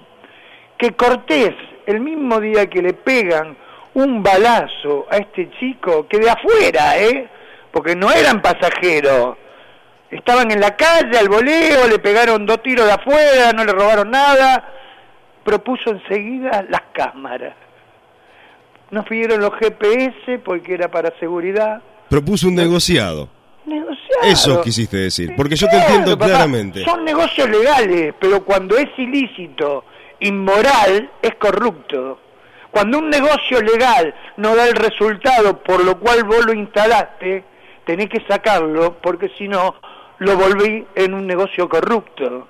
Que Cortés, el mismo día que le pegan un balazo a este chico, que de afuera, ¿eh? Porque no eran pasajeros. Estaban en la calle, al voleo, le pegaron dos tiros de afuera, no le robaron nada. Propuso enseguida las cámaras. No pidieron los GPS porque era para seguridad. Propuso un negociado. Negociado. Eso quisiste decir. Porque yo te entiendo papá, claramente. Son negocios legales, pero cuando es ilícito, inmoral, es corrupto. Cuando un negocio legal no da el resultado por lo cual vos lo instalaste, tenés que sacarlo porque si no lo volví en un negocio corrupto.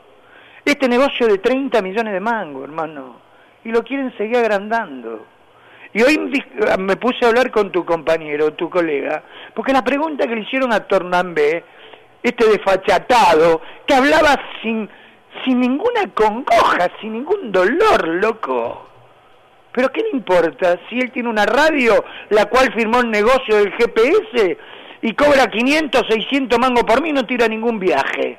Este negocio de 30 millones de mangos, hermano, y lo quieren seguir agrandando. Y hoy di- me puse a hablar con tu compañero, tu colega, porque la pregunta que le hicieron a Tornambé, este desfachatado, que hablaba sin, sin ninguna congoja, sin ningún dolor, loco. Pero ¿qué le importa si él tiene una radio, la cual firmó el negocio del GPS y cobra 500, 600 mangos por mí y no tira ningún viaje?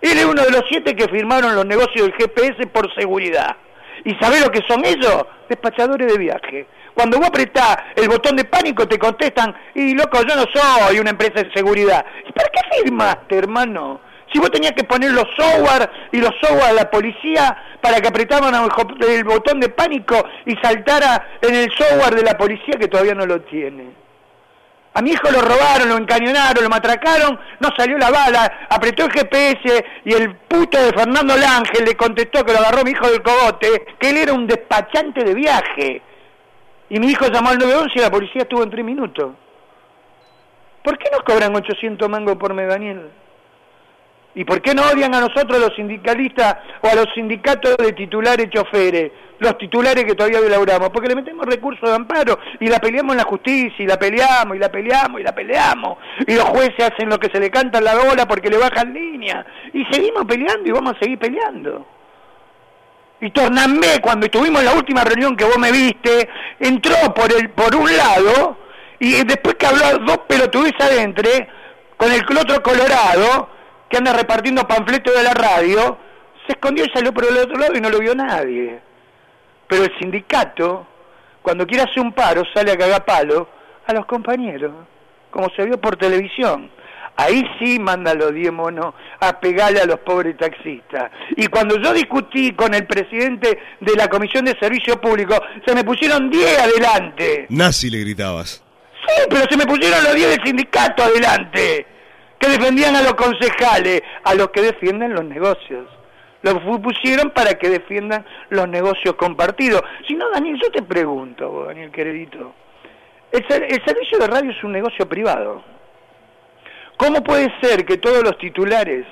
Él es uno de los siete que firmaron los negocios del GPS por seguridad. ¿Y sabe lo que son ellos? Despachadores de viaje. Cuando vos apretás el botón de pánico te contestan, y loco, yo no soy una empresa de seguridad. ¿Y para qué firmaste, hermano? Si vos tenías que poner los software y los software de la policía para que apretaban el botón de pánico y saltara en el software de la policía que todavía no lo tiene. A mi hijo lo robaron, lo encañonaron, lo matracaron, no salió la bala, apretó el GPS y el puto de Fernando Lángel le contestó que lo agarró mi hijo del cogote, que él era un despachante de viaje. Y mi hijo llamó al 911 y la policía estuvo en tres minutos. ¿Por qué nos cobran 800 mangos por mes, Daniel? ¿Y por qué no odian a nosotros los sindicalistas o a los sindicatos de titulares choferes? Los titulares que todavía elaboramos, porque le metemos recursos de amparo y la peleamos en la justicia, y la peleamos, y la peleamos, y la peleamos. Y los jueces hacen lo que se le canta en la bola porque le bajan línea. Y seguimos peleando y vamos a seguir peleando. Y Tornambé, cuando estuvimos en la última reunión que vos me viste, entró por el por un lado y después que habló dos pelotudez adentro, con el otro colorado, que anda repartiendo panfletos de la radio, se escondió y salió por el otro lado y no lo vio nadie. Pero el sindicato, cuando quiere hacer un paro, sale a cagar palo a los compañeros, como se vio por televisión. Ahí sí manda a los 10 monos a pegarle a los pobres taxistas. Y cuando yo discutí con el presidente de la Comisión de Servicio Público, se me pusieron 10 adelante. Nazi le gritabas. Sí, pero se me pusieron los 10 del sindicato adelante, que defendían a los concejales, a los que defienden los negocios. Los pusieron para que defiendan los negocios compartidos. Si no, Daniel, yo te pregunto, Daniel queridito. El, el servicio de radio es un negocio privado. ¿Cómo puede ser que todos los titulares,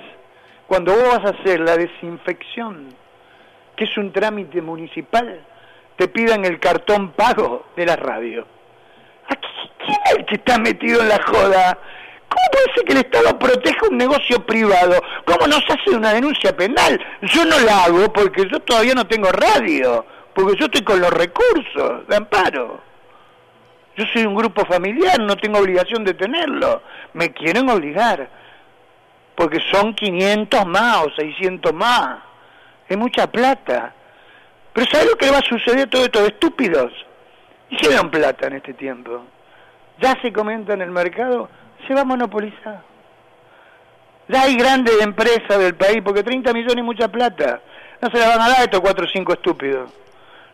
cuando vos vas a hacer la desinfección, que es un trámite municipal, te pidan el cartón pago de la radio? Aquí, ¿Quién es el que está metido en la joda? ¿Cómo puede ser que el Estado proteja un negocio privado? ¿Cómo no se hace una denuncia penal? Yo no la hago porque yo todavía no tengo radio, porque yo estoy con los recursos de amparo. Yo soy un grupo familiar, no tengo obligación de tenerlo. Me quieren obligar, porque son 500 más o 600 más. Es mucha plata. Pero ¿sabes lo que va a suceder a todo esto de estúpidos? Hicieron plata en este tiempo. Ya se comenta en el mercado, se va a monopolizar. Ya hay grandes empresas del país, porque 30 millones es mucha plata. No se la van a dar estos 4 o 5 estúpidos.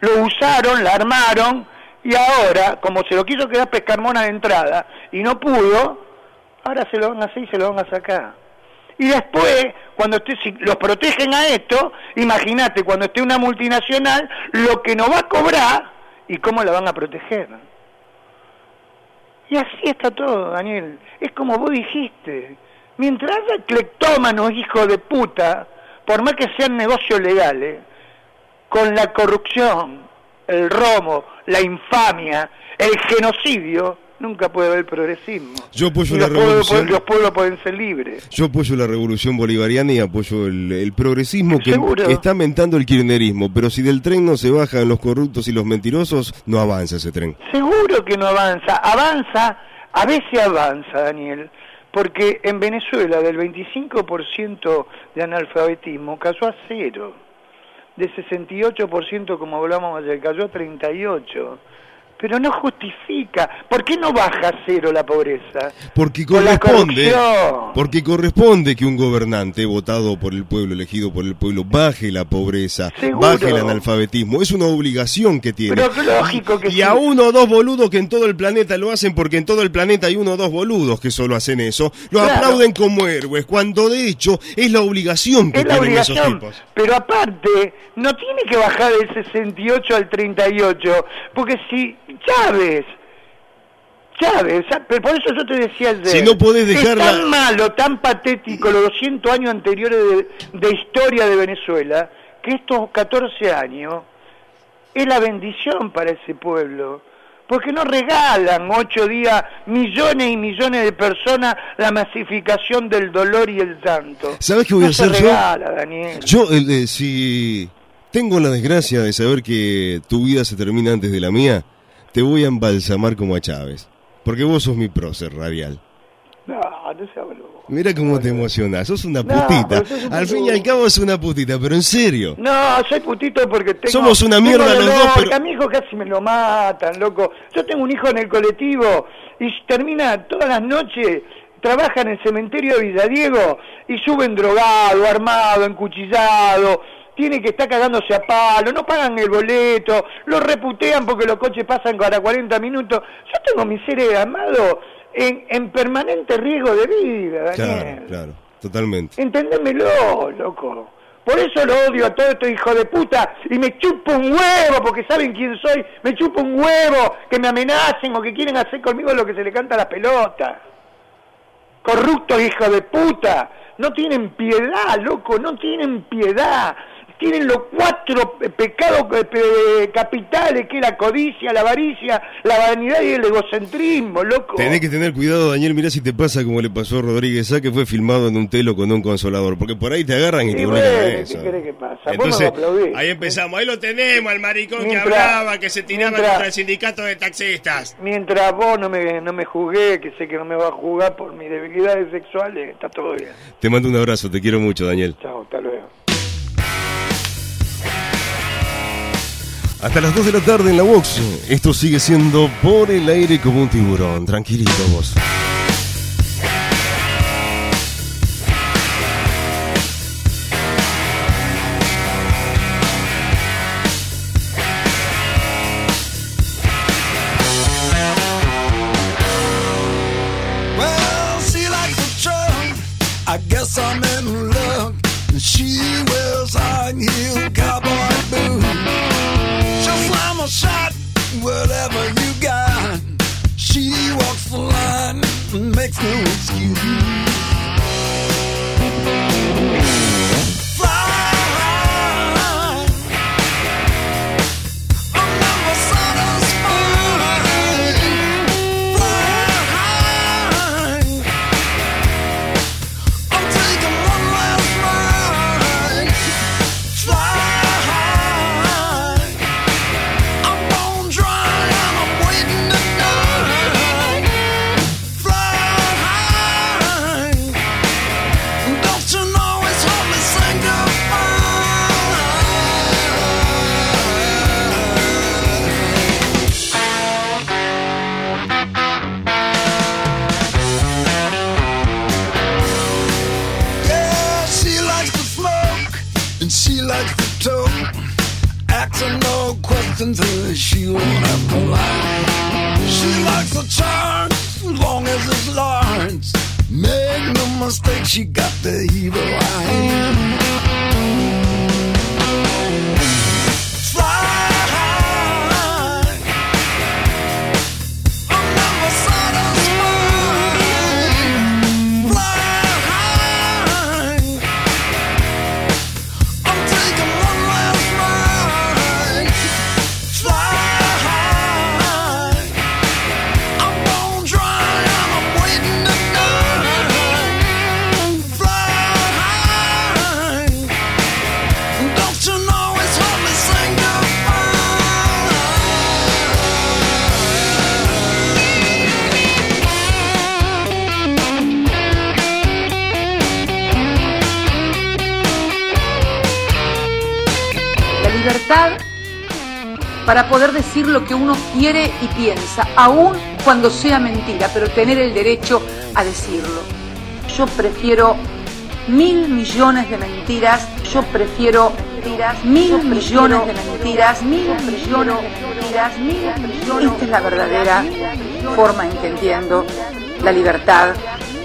Lo usaron, la armaron, y ahora, como se lo quiso quedar Pescarmona de entrada, y no pudo, ahora se lo van a hacer y se lo van a sacar. Y después, cuando esté, si los protegen a esto, imagínate, cuando esté una multinacional, lo que no va a cobrar y cómo la van a proteger. Y así está todo, Daniel. Es como vos dijiste. Mientras haya cleptómanos, hijo de puta, por más que sean negocios legales, con la corrupción, el robo, la infamia, el genocidio, nunca puede haber progresismo. Yo apoyo la los, pueblos, revolución. los pueblos pueden ser libres. Yo apoyo la revolución bolivariana y apoyo el, el progresismo que está mentando el kirchnerismo. Pero si del tren no se bajan los corruptos y los mentirosos, no avanza ese tren. Seguro que no avanza. Avanza, a veces avanza, Daniel, porque en Venezuela del 25% de analfabetismo cayó a cero. De 68%, como hablamos ayer, cayó a 38%. Pero no justifica. ¿Por qué no baja a cero la pobreza? Porque corresponde, porque corresponde que un gobernante votado por el pueblo, elegido por el pueblo, baje la pobreza, Seguro. baje el analfabetismo. Es una obligación que tiene. Pero lógico que y sí. a uno o dos boludos que en todo el planeta lo hacen porque en todo el planeta hay uno o dos boludos que solo hacen eso, Claro. aplauden como héroes, cuando de hecho es la obligación que Es la tienen esos obligación, tipos. pero aparte, no tiene que bajar del 68 al 38, porque si Chávez, Chávez, Sa- pero por eso yo te decía ayer, Si no podés es tan malo, tan patético los 200 años anteriores de, de historia de Venezuela, que estos 14 años es la bendición para ese pueblo. Porque no regalan ocho días millones y millones de personas la masificación del dolor y el llanto. ¿Sabes qué voy No a hacer yo? Daniel. Yo, eh, si tengo la desgracia de saber que tu vida se termina antes de la mía, te voy a embalsamar como a Chávez. Porque vos sos mi prócer radial. No, no se habló. Mira cómo te emocionás, sos una putita. pero sos un Al fin y al cabo es una putita, pero en serio. No, soy putito porque tengo... Somos una tengo mierda los dos, pero- A mi hijo casi me lo matan, loco. Yo tengo un hijo en el colectivo y termina todas las noches, trabaja en el cementerio de Villadiego y suben drogado, armado, encuchillado. Tiene que estar cagándose a palo, no pagan el boleto, lo reputean porque los coches pasan cada 40 minutos. Yo tengo mi ser amado en, en permanente riesgo de vida, Daniel. Claro, claro, totalmente. Entendémelo, loco. Por eso lo odio a todo estos hijos de puta y me chupo un huevo porque saben quién soy. Me chupo un huevo que me amenacen o que quieren hacer conmigo lo que se le canta a la pelota. Corruptos hijos de puta. No tienen piedad, loco, no tienen piedad. Tienen los cuatro pe- pecados eh, pe- capitales, que es la codicia, la avaricia, la vanidad y el egocentrismo, loco. Tenés que tener cuidado, Daniel, mirá si te pasa como le pasó a Rodríguez Sá, que fue filmado en un telo con un consolador, porque por ahí te agarran y te Y a bueno, eso. ¿qué querés que pasa? Entonces, ahí empezamos. Ahí lo tenemos, al maricón Mientras- que hablaba, que se tiraba mientras- contra el sindicato de taxistas. Mientras vos no me, no me juzgué, que sé que no me va a juzgar por mis debilidades sexuales, está todo bien. Te mando un abrazo, te quiero mucho, Daniel. Chao, hasta luego. Hasta las 2 de la tarde en la box. Esto sigue siendo por el aire como un tiburón. Tranquilito vos. Well, she likes a truck. I guess I'm in luck. She shot, whatever you got. She walks the line and makes no excuse. She won't have to lie. She likes a chance as long as it's large. Make no mistake, she got the evil eye. Libertad para poder decir lo que uno quiere y piensa, aun cuando sea mentira, pero tener el derecho a decirlo. Yo prefiero mil millones de mentiras, yo prefiero mentiras, mil millones de mentiras, mil millones de mentiras, mil millones. Esta es la verdadera forma en que entiendo la libertad,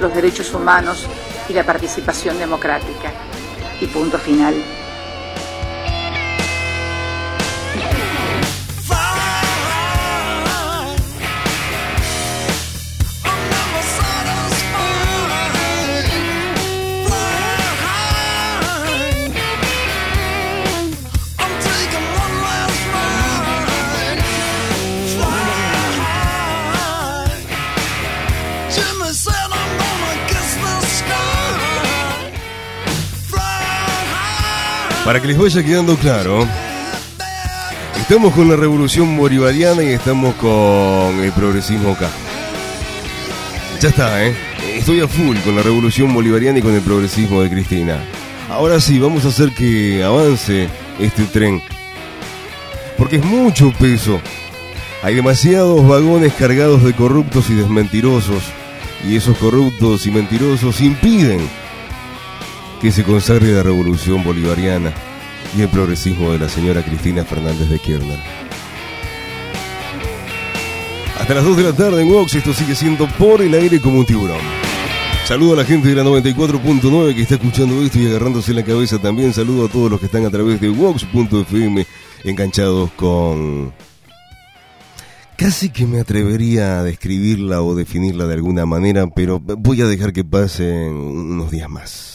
los derechos humanos y la participación democrática. Y punto final. Para que les vaya quedando claro, estamos con la revolución bolivariana y estamos con el progresismo acá. Ya está, ¿eh? Estoy a full con la revolución bolivariana y con el progresismo de Cristina. Ahora sí, vamos a hacer que avance este tren. Porque es mucho peso. Hay demasiados vagones cargados de corruptos y desmentirosos. Y esos corruptos y mentirosos impiden que se consagre la revolución bolivariana y el progresismo de la señora Cristina Fernández de Kirchner. Hasta las 2 de la tarde en Vox, esto sigue siendo por el aire como un tiburón. Saludo a la gente de la 94.9 que está escuchando esto y agarrándose la cabeza también. Saludo a todos los que están a través de Vox.fm enganchados con... Casi que me atrevería a describirla o definirla de alguna manera, pero voy a dejar que pasen unos días más.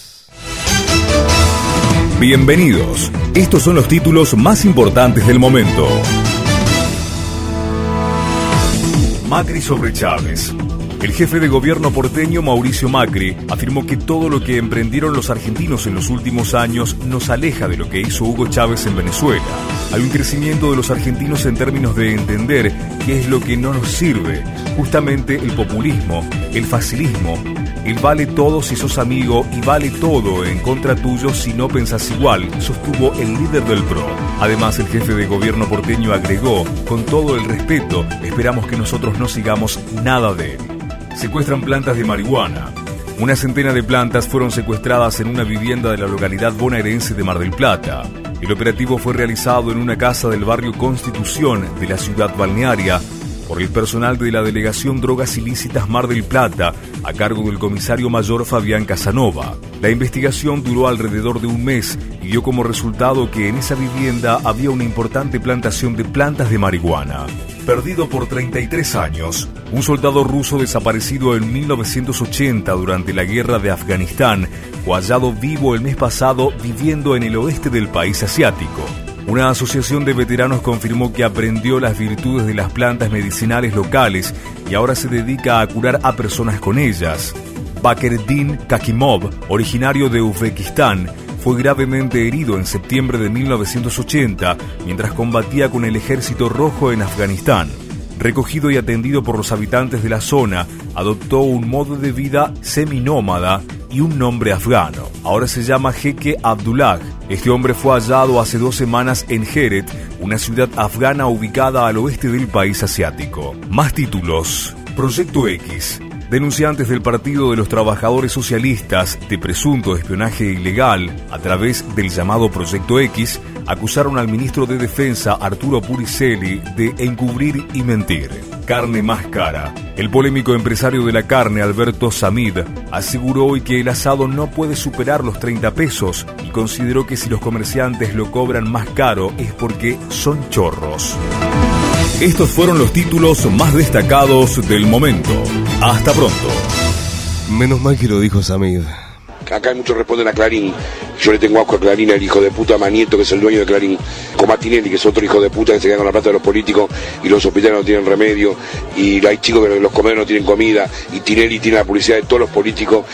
Bienvenidos. Estos son los títulos más importantes del momento. Macri sobre Chávez. El jefe de gobierno porteño Mauricio Macri afirmó que todo lo que emprendieron los argentinos en los últimos años nos aleja de lo que hizo Hugo Chávez en Venezuela. Hay un crecimiento de los argentinos en términos de entender qué es lo que no nos sirve, justamente el populismo, el facilismo, el vale todo si sos amigo y vale todo en contra tuyo si no pensás igual, sostuvo el líder del PRO. Además, el jefe de gobierno porteño agregó, con todo el respeto, esperamos que nosotros no sigamos nada de él. Secuestran plantas de marihuana. Una centena de plantas fueron secuestradas en una vivienda de la localidad bonaerense de Mar del Plata. El operativo fue realizado en una casa del barrio Constitución de la ciudad balnearia por el personal de la Delegación Drogas Ilícitas Mar del Plata, a cargo del comisario mayor Fabián Casanova. La investigación duró alrededor de un mes y dio como resultado que en esa vivienda había una importante plantación de plantas de marihuana. Perdido por 33 años, un soldado ruso desaparecido en 1980 durante la guerra de Afganistán fue hallado vivo el mes pasado viviendo en el oeste del país asiático. Una asociación de veteranos confirmó que aprendió las virtudes de las plantas medicinales locales y ahora se dedica a curar a personas con ellas. Bakerdin Kakimov, originario de Uzbekistán, fue gravemente herido en septiembre de 1980 mientras combatía con el ejército rojo en Afganistán. Recogido y atendido por los habitantes de la zona, adoptó un modo de vida seminómada y un nombre afgano. Ahora se llama Jeque Abdullah. Este hombre fue hallado hace dos semanas en Heret, una ciudad afgana ubicada al oeste del país asiático. Más títulos. Proyecto X. Denunciantes del Partido de los Trabajadores Socialistas de presunto espionaje ilegal a través del llamado Proyecto X acusaron al ministro de Defensa Arturo Puricelli de encubrir y mentir. Carne más cara. El polémico empresario de la carne Alberto Samid aseguró hoy que el asado no puede superar los 30 pesos y consideró que si los comerciantes lo cobran más caro es porque son chorros. Estos fueron los títulos más destacados del momento. Hasta pronto. Menos mal que lo dijo Samid. Acá muchos responden a Clarín. Yo le tengo asco a Clarín, el hijo de puta Manieto, que es el dueño de Clarín. Con Matinelli, que es otro hijo de puta que se queda con la plata de los políticos y los hospitales no tienen remedio. Y hay chicos que los comedores no tienen comida. Y Tinelli tiene la publicidad de todos los políticos.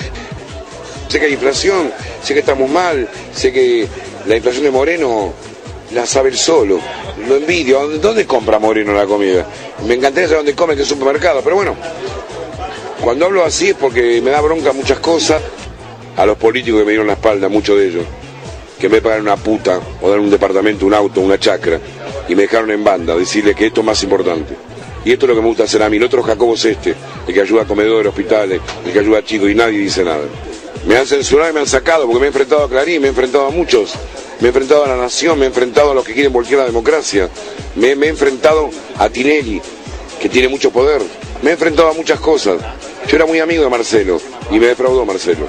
Sé que hay inflación, sé que estamos mal, sé que la inflación de Moreno la sabe solo. Lo envidio. ¿Dónde- ¿Dónde compra Moreno la comida? Me encantaría saber dónde come, en qué supermercado. Pero bueno, cuando hablo así es porque me da bronca muchas cosas. A los políticos que me dieron la espalda, muchos de ellos, que en vez de pagar una puta o dar un departamento, un auto, una chacra, y me dejaron en banda, decirle que esto es más importante. Y esto es lo que me gusta hacer a mí. El otro Jacobo es este, el que ayuda a comedores, hospitales, el que ayuda a chicos y nadie dice nada. Me han censurado y me han sacado porque me he enfrentado a Clarín, me he enfrentado a muchos. Me he enfrentado a la nación, me he enfrentado a los que quieren voltear la democracia. Me, me he enfrentado a Tinelli, que tiene mucho poder. Me he enfrentado a muchas cosas. Yo era muy amigo de Marcelo y me defraudó Marcelo.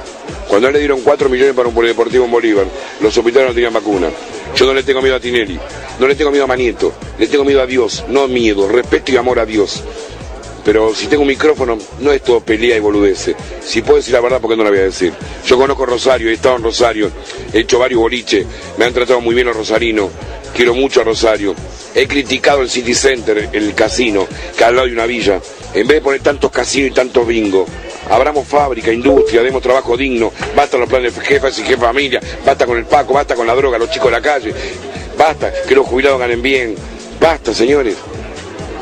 Cuando a él le dieron 4 millones para un polideportivo en Bolívar, los hospitales no tenían vacuna. Yo no le tengo miedo a Tinelli, no le tengo miedo a Manieto, le tengo miedo a Dios, no miedo, respeto y amor a Dios. Pero si tengo un micrófono, no es todo pelea y boludeces. Si puedo decir la verdad, ¿por qué no la voy a decir? Yo conozco Rosario, he estado en Rosario, he hecho varios boliches, me han tratado muy bien los rosarinos, quiero mucho a Rosario. He criticado el City Center, el casino, que al lado de una villa. En vez de poner tantos casinos y tantos bingo, abramos fábrica, industria, demos trabajo digno, basta los planes de jefas y jefas familia, basta con el Paco, basta con la droga, los chicos de la calle, basta que los jubilados ganen bien, basta, señores.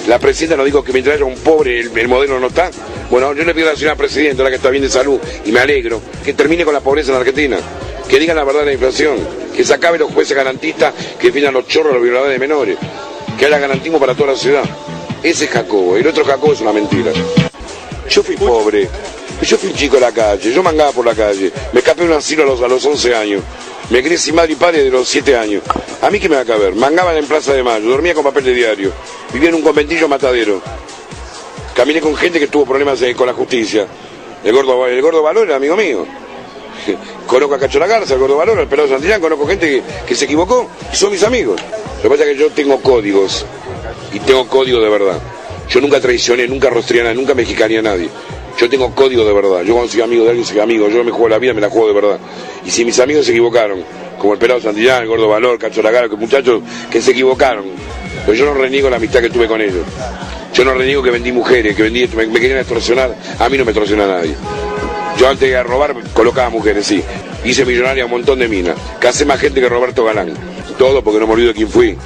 La presidenta nos dijo que mientras haya un pobre el, el modelo no está. Bueno, yo le pido a la señora presidenta, la que está bien de salud, y me alegro, que termine con la pobreza en la Argentina. Que digan la verdad de la inflación. Que se acabe los jueces garantistas que definan los chorros, los violadores de menores. Que haya garantismo para toda la ciudad. Ese es Jacobo. El otro Jacobo es una mentira. Yo fui pobre. Yo fui un chico de la calle. Yo mangaba por la calle. Me escapé de un asilo a los, a los 11 años. Me crié sin madre y padre de los 7 años. ¿A mí qué me va a caber? Mangaba en Plaza de Mayo. Dormía con papel de diario. Vivía en un conventillo matadero. Caminé con gente que tuvo problemas eh, con la justicia. El gordo, el gordo Valor era amigo mío. Conozco a Cacho La Garza, el gordo Valor, el pelado Santillán, conozco gente que, se equivocó son mis amigos. Lo que pasa es que yo tengo códigos y tengo código de verdad. Yo nunca traicioné, nunca nadie, nunca mexicané a nadie. Yo tengo código de verdad. Yo cuando soy amigo de alguien, soy amigo. Yo me juego la vida, me la juego de verdad. Y si mis amigos se equivocaron como el pelado Santillán, el gordo Valor, Cacho Lagaro, que muchachos que se equivocaron. Pero yo no reniego la amistad que tuve con ellos. Yo no reniego que vendí mujeres, que vendí, me, me querían extorsionar. A mí no me extorsiona nadie. Yo antes de robar colocaba mujeres, sí. Hice millonaria un montón de minas. Casé más gente que Roberto Galán. Todo porque no me olvido de quién fui.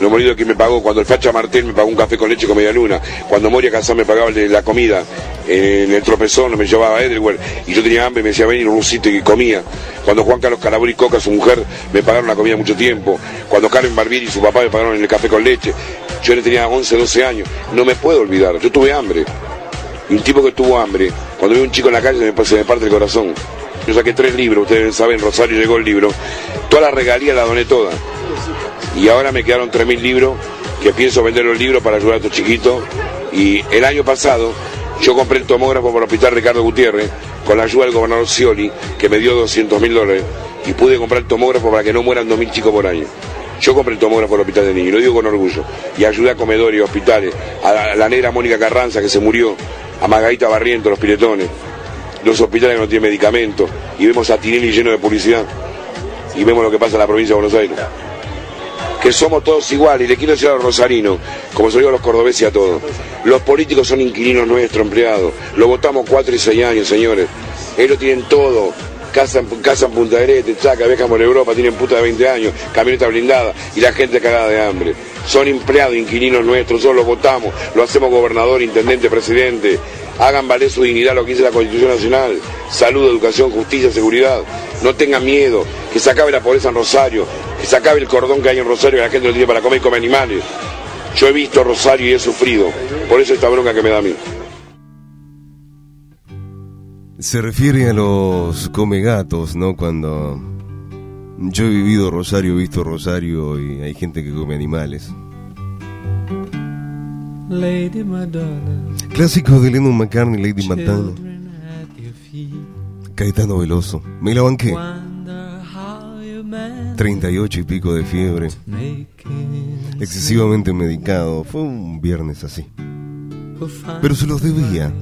Olvido de quién me pagó. Cuando el Facha Martel me pagó un café con leche con media luna. Cuando Moria Casán me pagaba la comida en el tropezón, me llevaba a Edelweiss. Y yo tenía hambre, me decía ven y rusito y comía. Cuando Juan Carlos Calaburi Coca, su mujer, me pagaron la comida mucho tiempo. Cuando Carmen Barbieri y su papá me pagaron el café con leche. Yo tenía 11, 12 años. No me puedo olvidar. Yo tuve hambre. Y un tipo que tuvo hambre, cuando ve un chico en la calle me, se me parte el corazón. Yo saqué tres libros, ustedes saben, Rosario llegó el libro. Toda la regalía la doné toda. Y ahora me quedaron 3.000 libros que pienso vender los libros para ayudar a estos chiquitos. Y el año pasado yo compré el tomógrafo por el hospital Ricardo Gutiérrez con la ayuda del gobernador Scioli, que me dio 200 mil dólares. Y pude comprar el tomógrafo para que no mueran 2.000 chicos por año. Yo compré el tomógrafo por el hospital de niños, lo digo con orgullo. Y ayudé a comedores y hospitales, a la, negra Mónica Carranza que se murió, a Margarita Barriento, los piretones, los hospitales que no tienen medicamentos, y vemos a Tinelli lleno de publicidad, y vemos lo que pasa en la provincia de Buenos Aires. Que somos todos iguales, y le quiero decir a los rosarinos, como se lo digo a los cordobeses y a todos, los políticos son inquilinos nuestros, empleados, lo votamos cuatro y seis años, señores, ellos tienen todo, casa, en- casa en Punta Arete, Chaca, viajan por Europa, tienen puta de 20 años, camioneta blindada, y la gente cagada de hambre. Son empleados, inquilinos nuestros, nosotros los votamos, lo hacemos gobernador, intendente, presidente. Hagan valer su dignidad lo que dice la Constitución Nacional. Salud, educación, justicia, seguridad. No tengan miedo. Que se acabe la pobreza en Rosario. Que se acabe el cordón que hay en Rosario que la gente no tiene para comer y come animales. Yo he visto Rosario y he sufrido. Por eso esta bronca que me da a mí. Se refiere a los comegatos, ¿no? Cuando yo he vivido Rosario, he visto Rosario y hay gente que come animales. Lady Madonna, Clásico de Lennon McCartney, Lady Madonna. Caetano Veloso. Me la banqué. 38 y pico de fiebre. Excesivamente medicado. Fue un viernes así. Pero se los debía.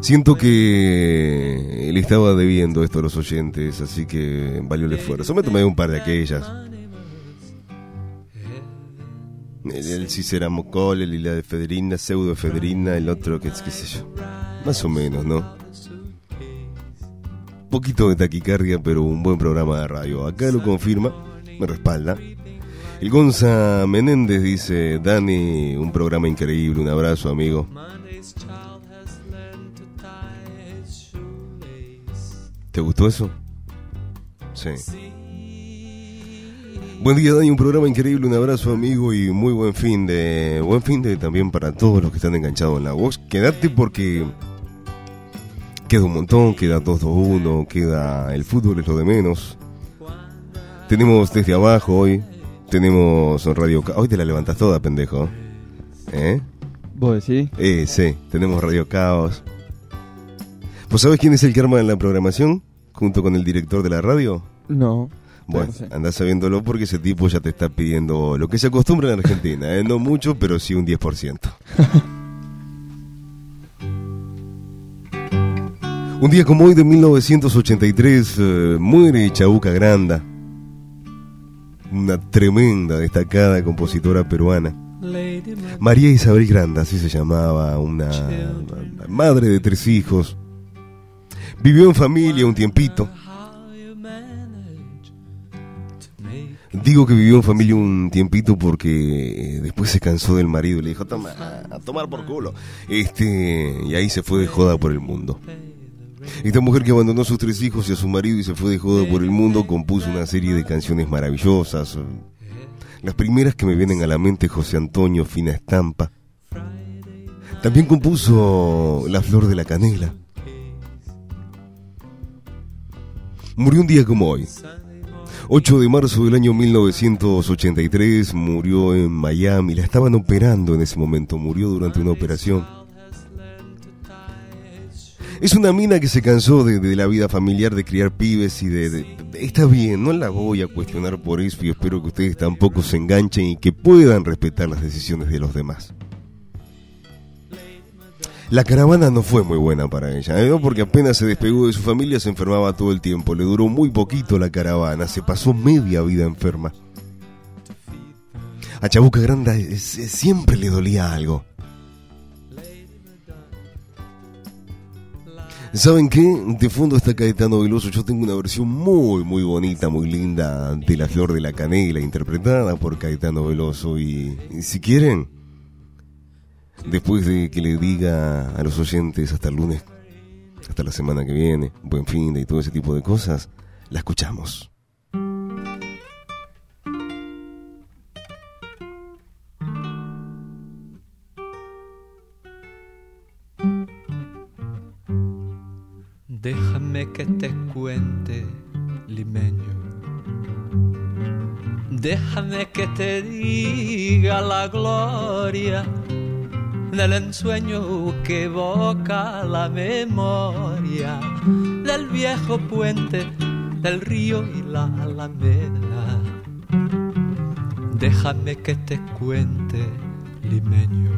Siento que él estaba debiendo esto a los oyentes, así que valió el esfuerzo. Me tomé un par de aquellas. El, el Ciceramocol, el Lila de Federina, Pseudo Federina, el otro, que qué sé yo. Más o menos, ¿no? Poquito de taquicardia, pero un buen programa de radio. Acá lo confirma, me respalda. El Gonza Menéndez dice, Dani, un programa increíble, un abrazo, amigo. ¿Te gustó eso? Sí. Buen día, Dani, un programa increíble, un abrazo, amigo, y muy buen fin de... Buen fin de también para todos los que están enganchados en la voz. Quédate porque queda un montón, queda 2-2-1, queda el fútbol es lo de menos. Tenemos desde abajo hoy, tenemos Radio... Ca- Hoy te la levantas toda, pendejo. ¿Eh? ¿Vos decís? Eh, sí, tenemos Radio Caos. ¿Vos sabés quién es el que arma la programación? Junto con el director de la radio. No. Bueno, andás sabiéndolo porque ese tipo ya te está pidiendo lo que se acostumbra en Argentina, ¿eh? no mucho, pero sí un 10%. un día como hoy de 1983 eh, muere Chabuca Granda, una tremenda, destacada compositora peruana. María Isabel Granda, así se llamaba, una madre de tres hijos. Vivió en familia un tiempito. Digo que vivió en familia un tiempito porque eh, después se cansó del marido y le dijo, toma, a tomar por culo. Este, y ahí se fue de joda por el mundo. Esta mujer que abandonó a sus tres hijos y a su marido y se fue de joda por el mundo compuso una serie de canciones maravillosas. Las primeras que me vienen a la mente José Antonio Fina Estampa. También compuso La Flor de la Canela. Murió un día como hoy. 8 de marzo del año 1983 murió en Miami. La estaban operando en ese momento. Murió durante una operación. Es una mina que se cansó de, de la vida familiar, de criar pibes y de, de- de- Está bien, no la voy a cuestionar por eso y espero que ustedes tampoco se enganchen y que puedan respetar las decisiones de los demás. La caravana no fue muy buena para ella, ¿eh? porque apenas se despegó de su familia se enfermaba todo el tiempo. Le duró muy poquito la caravana, se pasó media vida enferma. A Chabuca Granda siempre le dolía algo. ¿Saben qué? De fondo está Caetano Veloso. Yo tengo una versión muy, muy bonita, muy linda de La Flor de la Canela, interpretada por Caetano Veloso. Y, y si quieren, después de que le diga a los oyentes hasta el lunes, hasta la semana que viene, buen fin de y todo ese tipo de cosas, la escuchamos. Déjame que te diga la gloria del ensueño que evoca la memoria del viejo puente del río y la alameda. Déjame que te cuente, limeño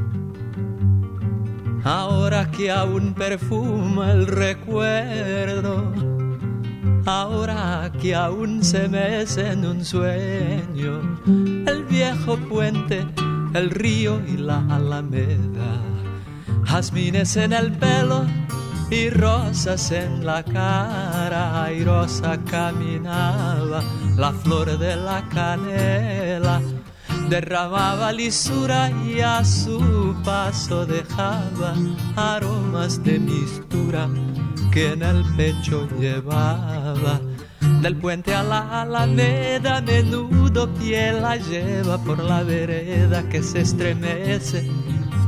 ahora que aún perfuma el recuerdo, ahora que aún se mece en un sueño el viejo puente, el río y la alameda, jazmines en el pelo y rosas en la cara, airosa caminaba la flor de la canela derramaba lisura y a su paso dejaba aromas de mistura que en el pecho llevaba. Del puente a la alameda, menudo pie la lleva por la vereda que se estremece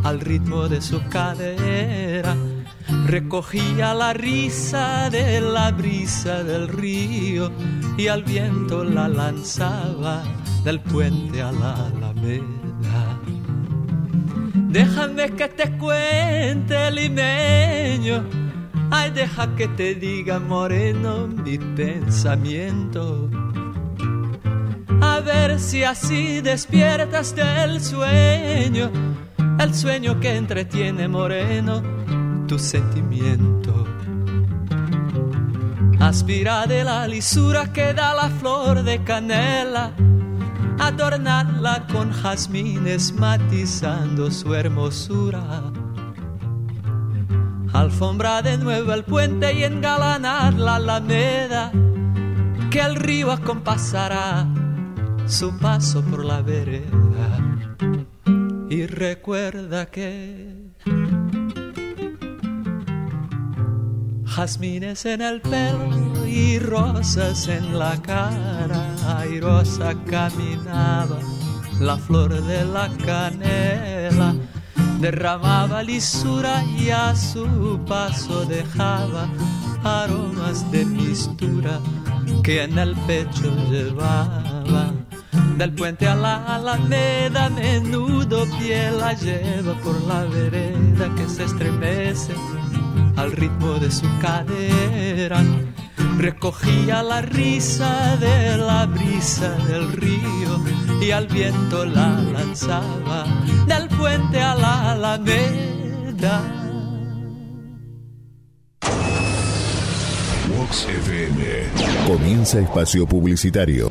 al ritmo de su cadera. Recogía la risa de la brisa del río y al viento la lanzaba del puente a la alameda. Déjame que te cuente, limeño. Ay, deja que te diga, moreno, mi pensamiento. A ver si así despiertas del sueño, el sueño que entretiene, moreno, tu sentimiento. Aspira de la lisura que da la flor de canela adornarla con jazmines matizando su hermosura. Alfombra de nuevo el puente y engalanar la alameda, que el río acompasará su paso por la vereda. Y recuerda que jazmines en el pelo y rosas en la cara, airosa caminaba la flor de la canela, derramaba lisura y a su paso dejaba aromas de mistura que en el pecho llevaba. Del puente a la alameda, menudo pie la lleva por la vereda que se estremece al ritmo de su cadera. Recogía la risa de la brisa del río y al viento la lanzaba del puente a la alameda. Vox FM. Comienza espacio publicitario.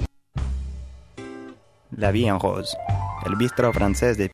La Vie en Rose, el bistro francés de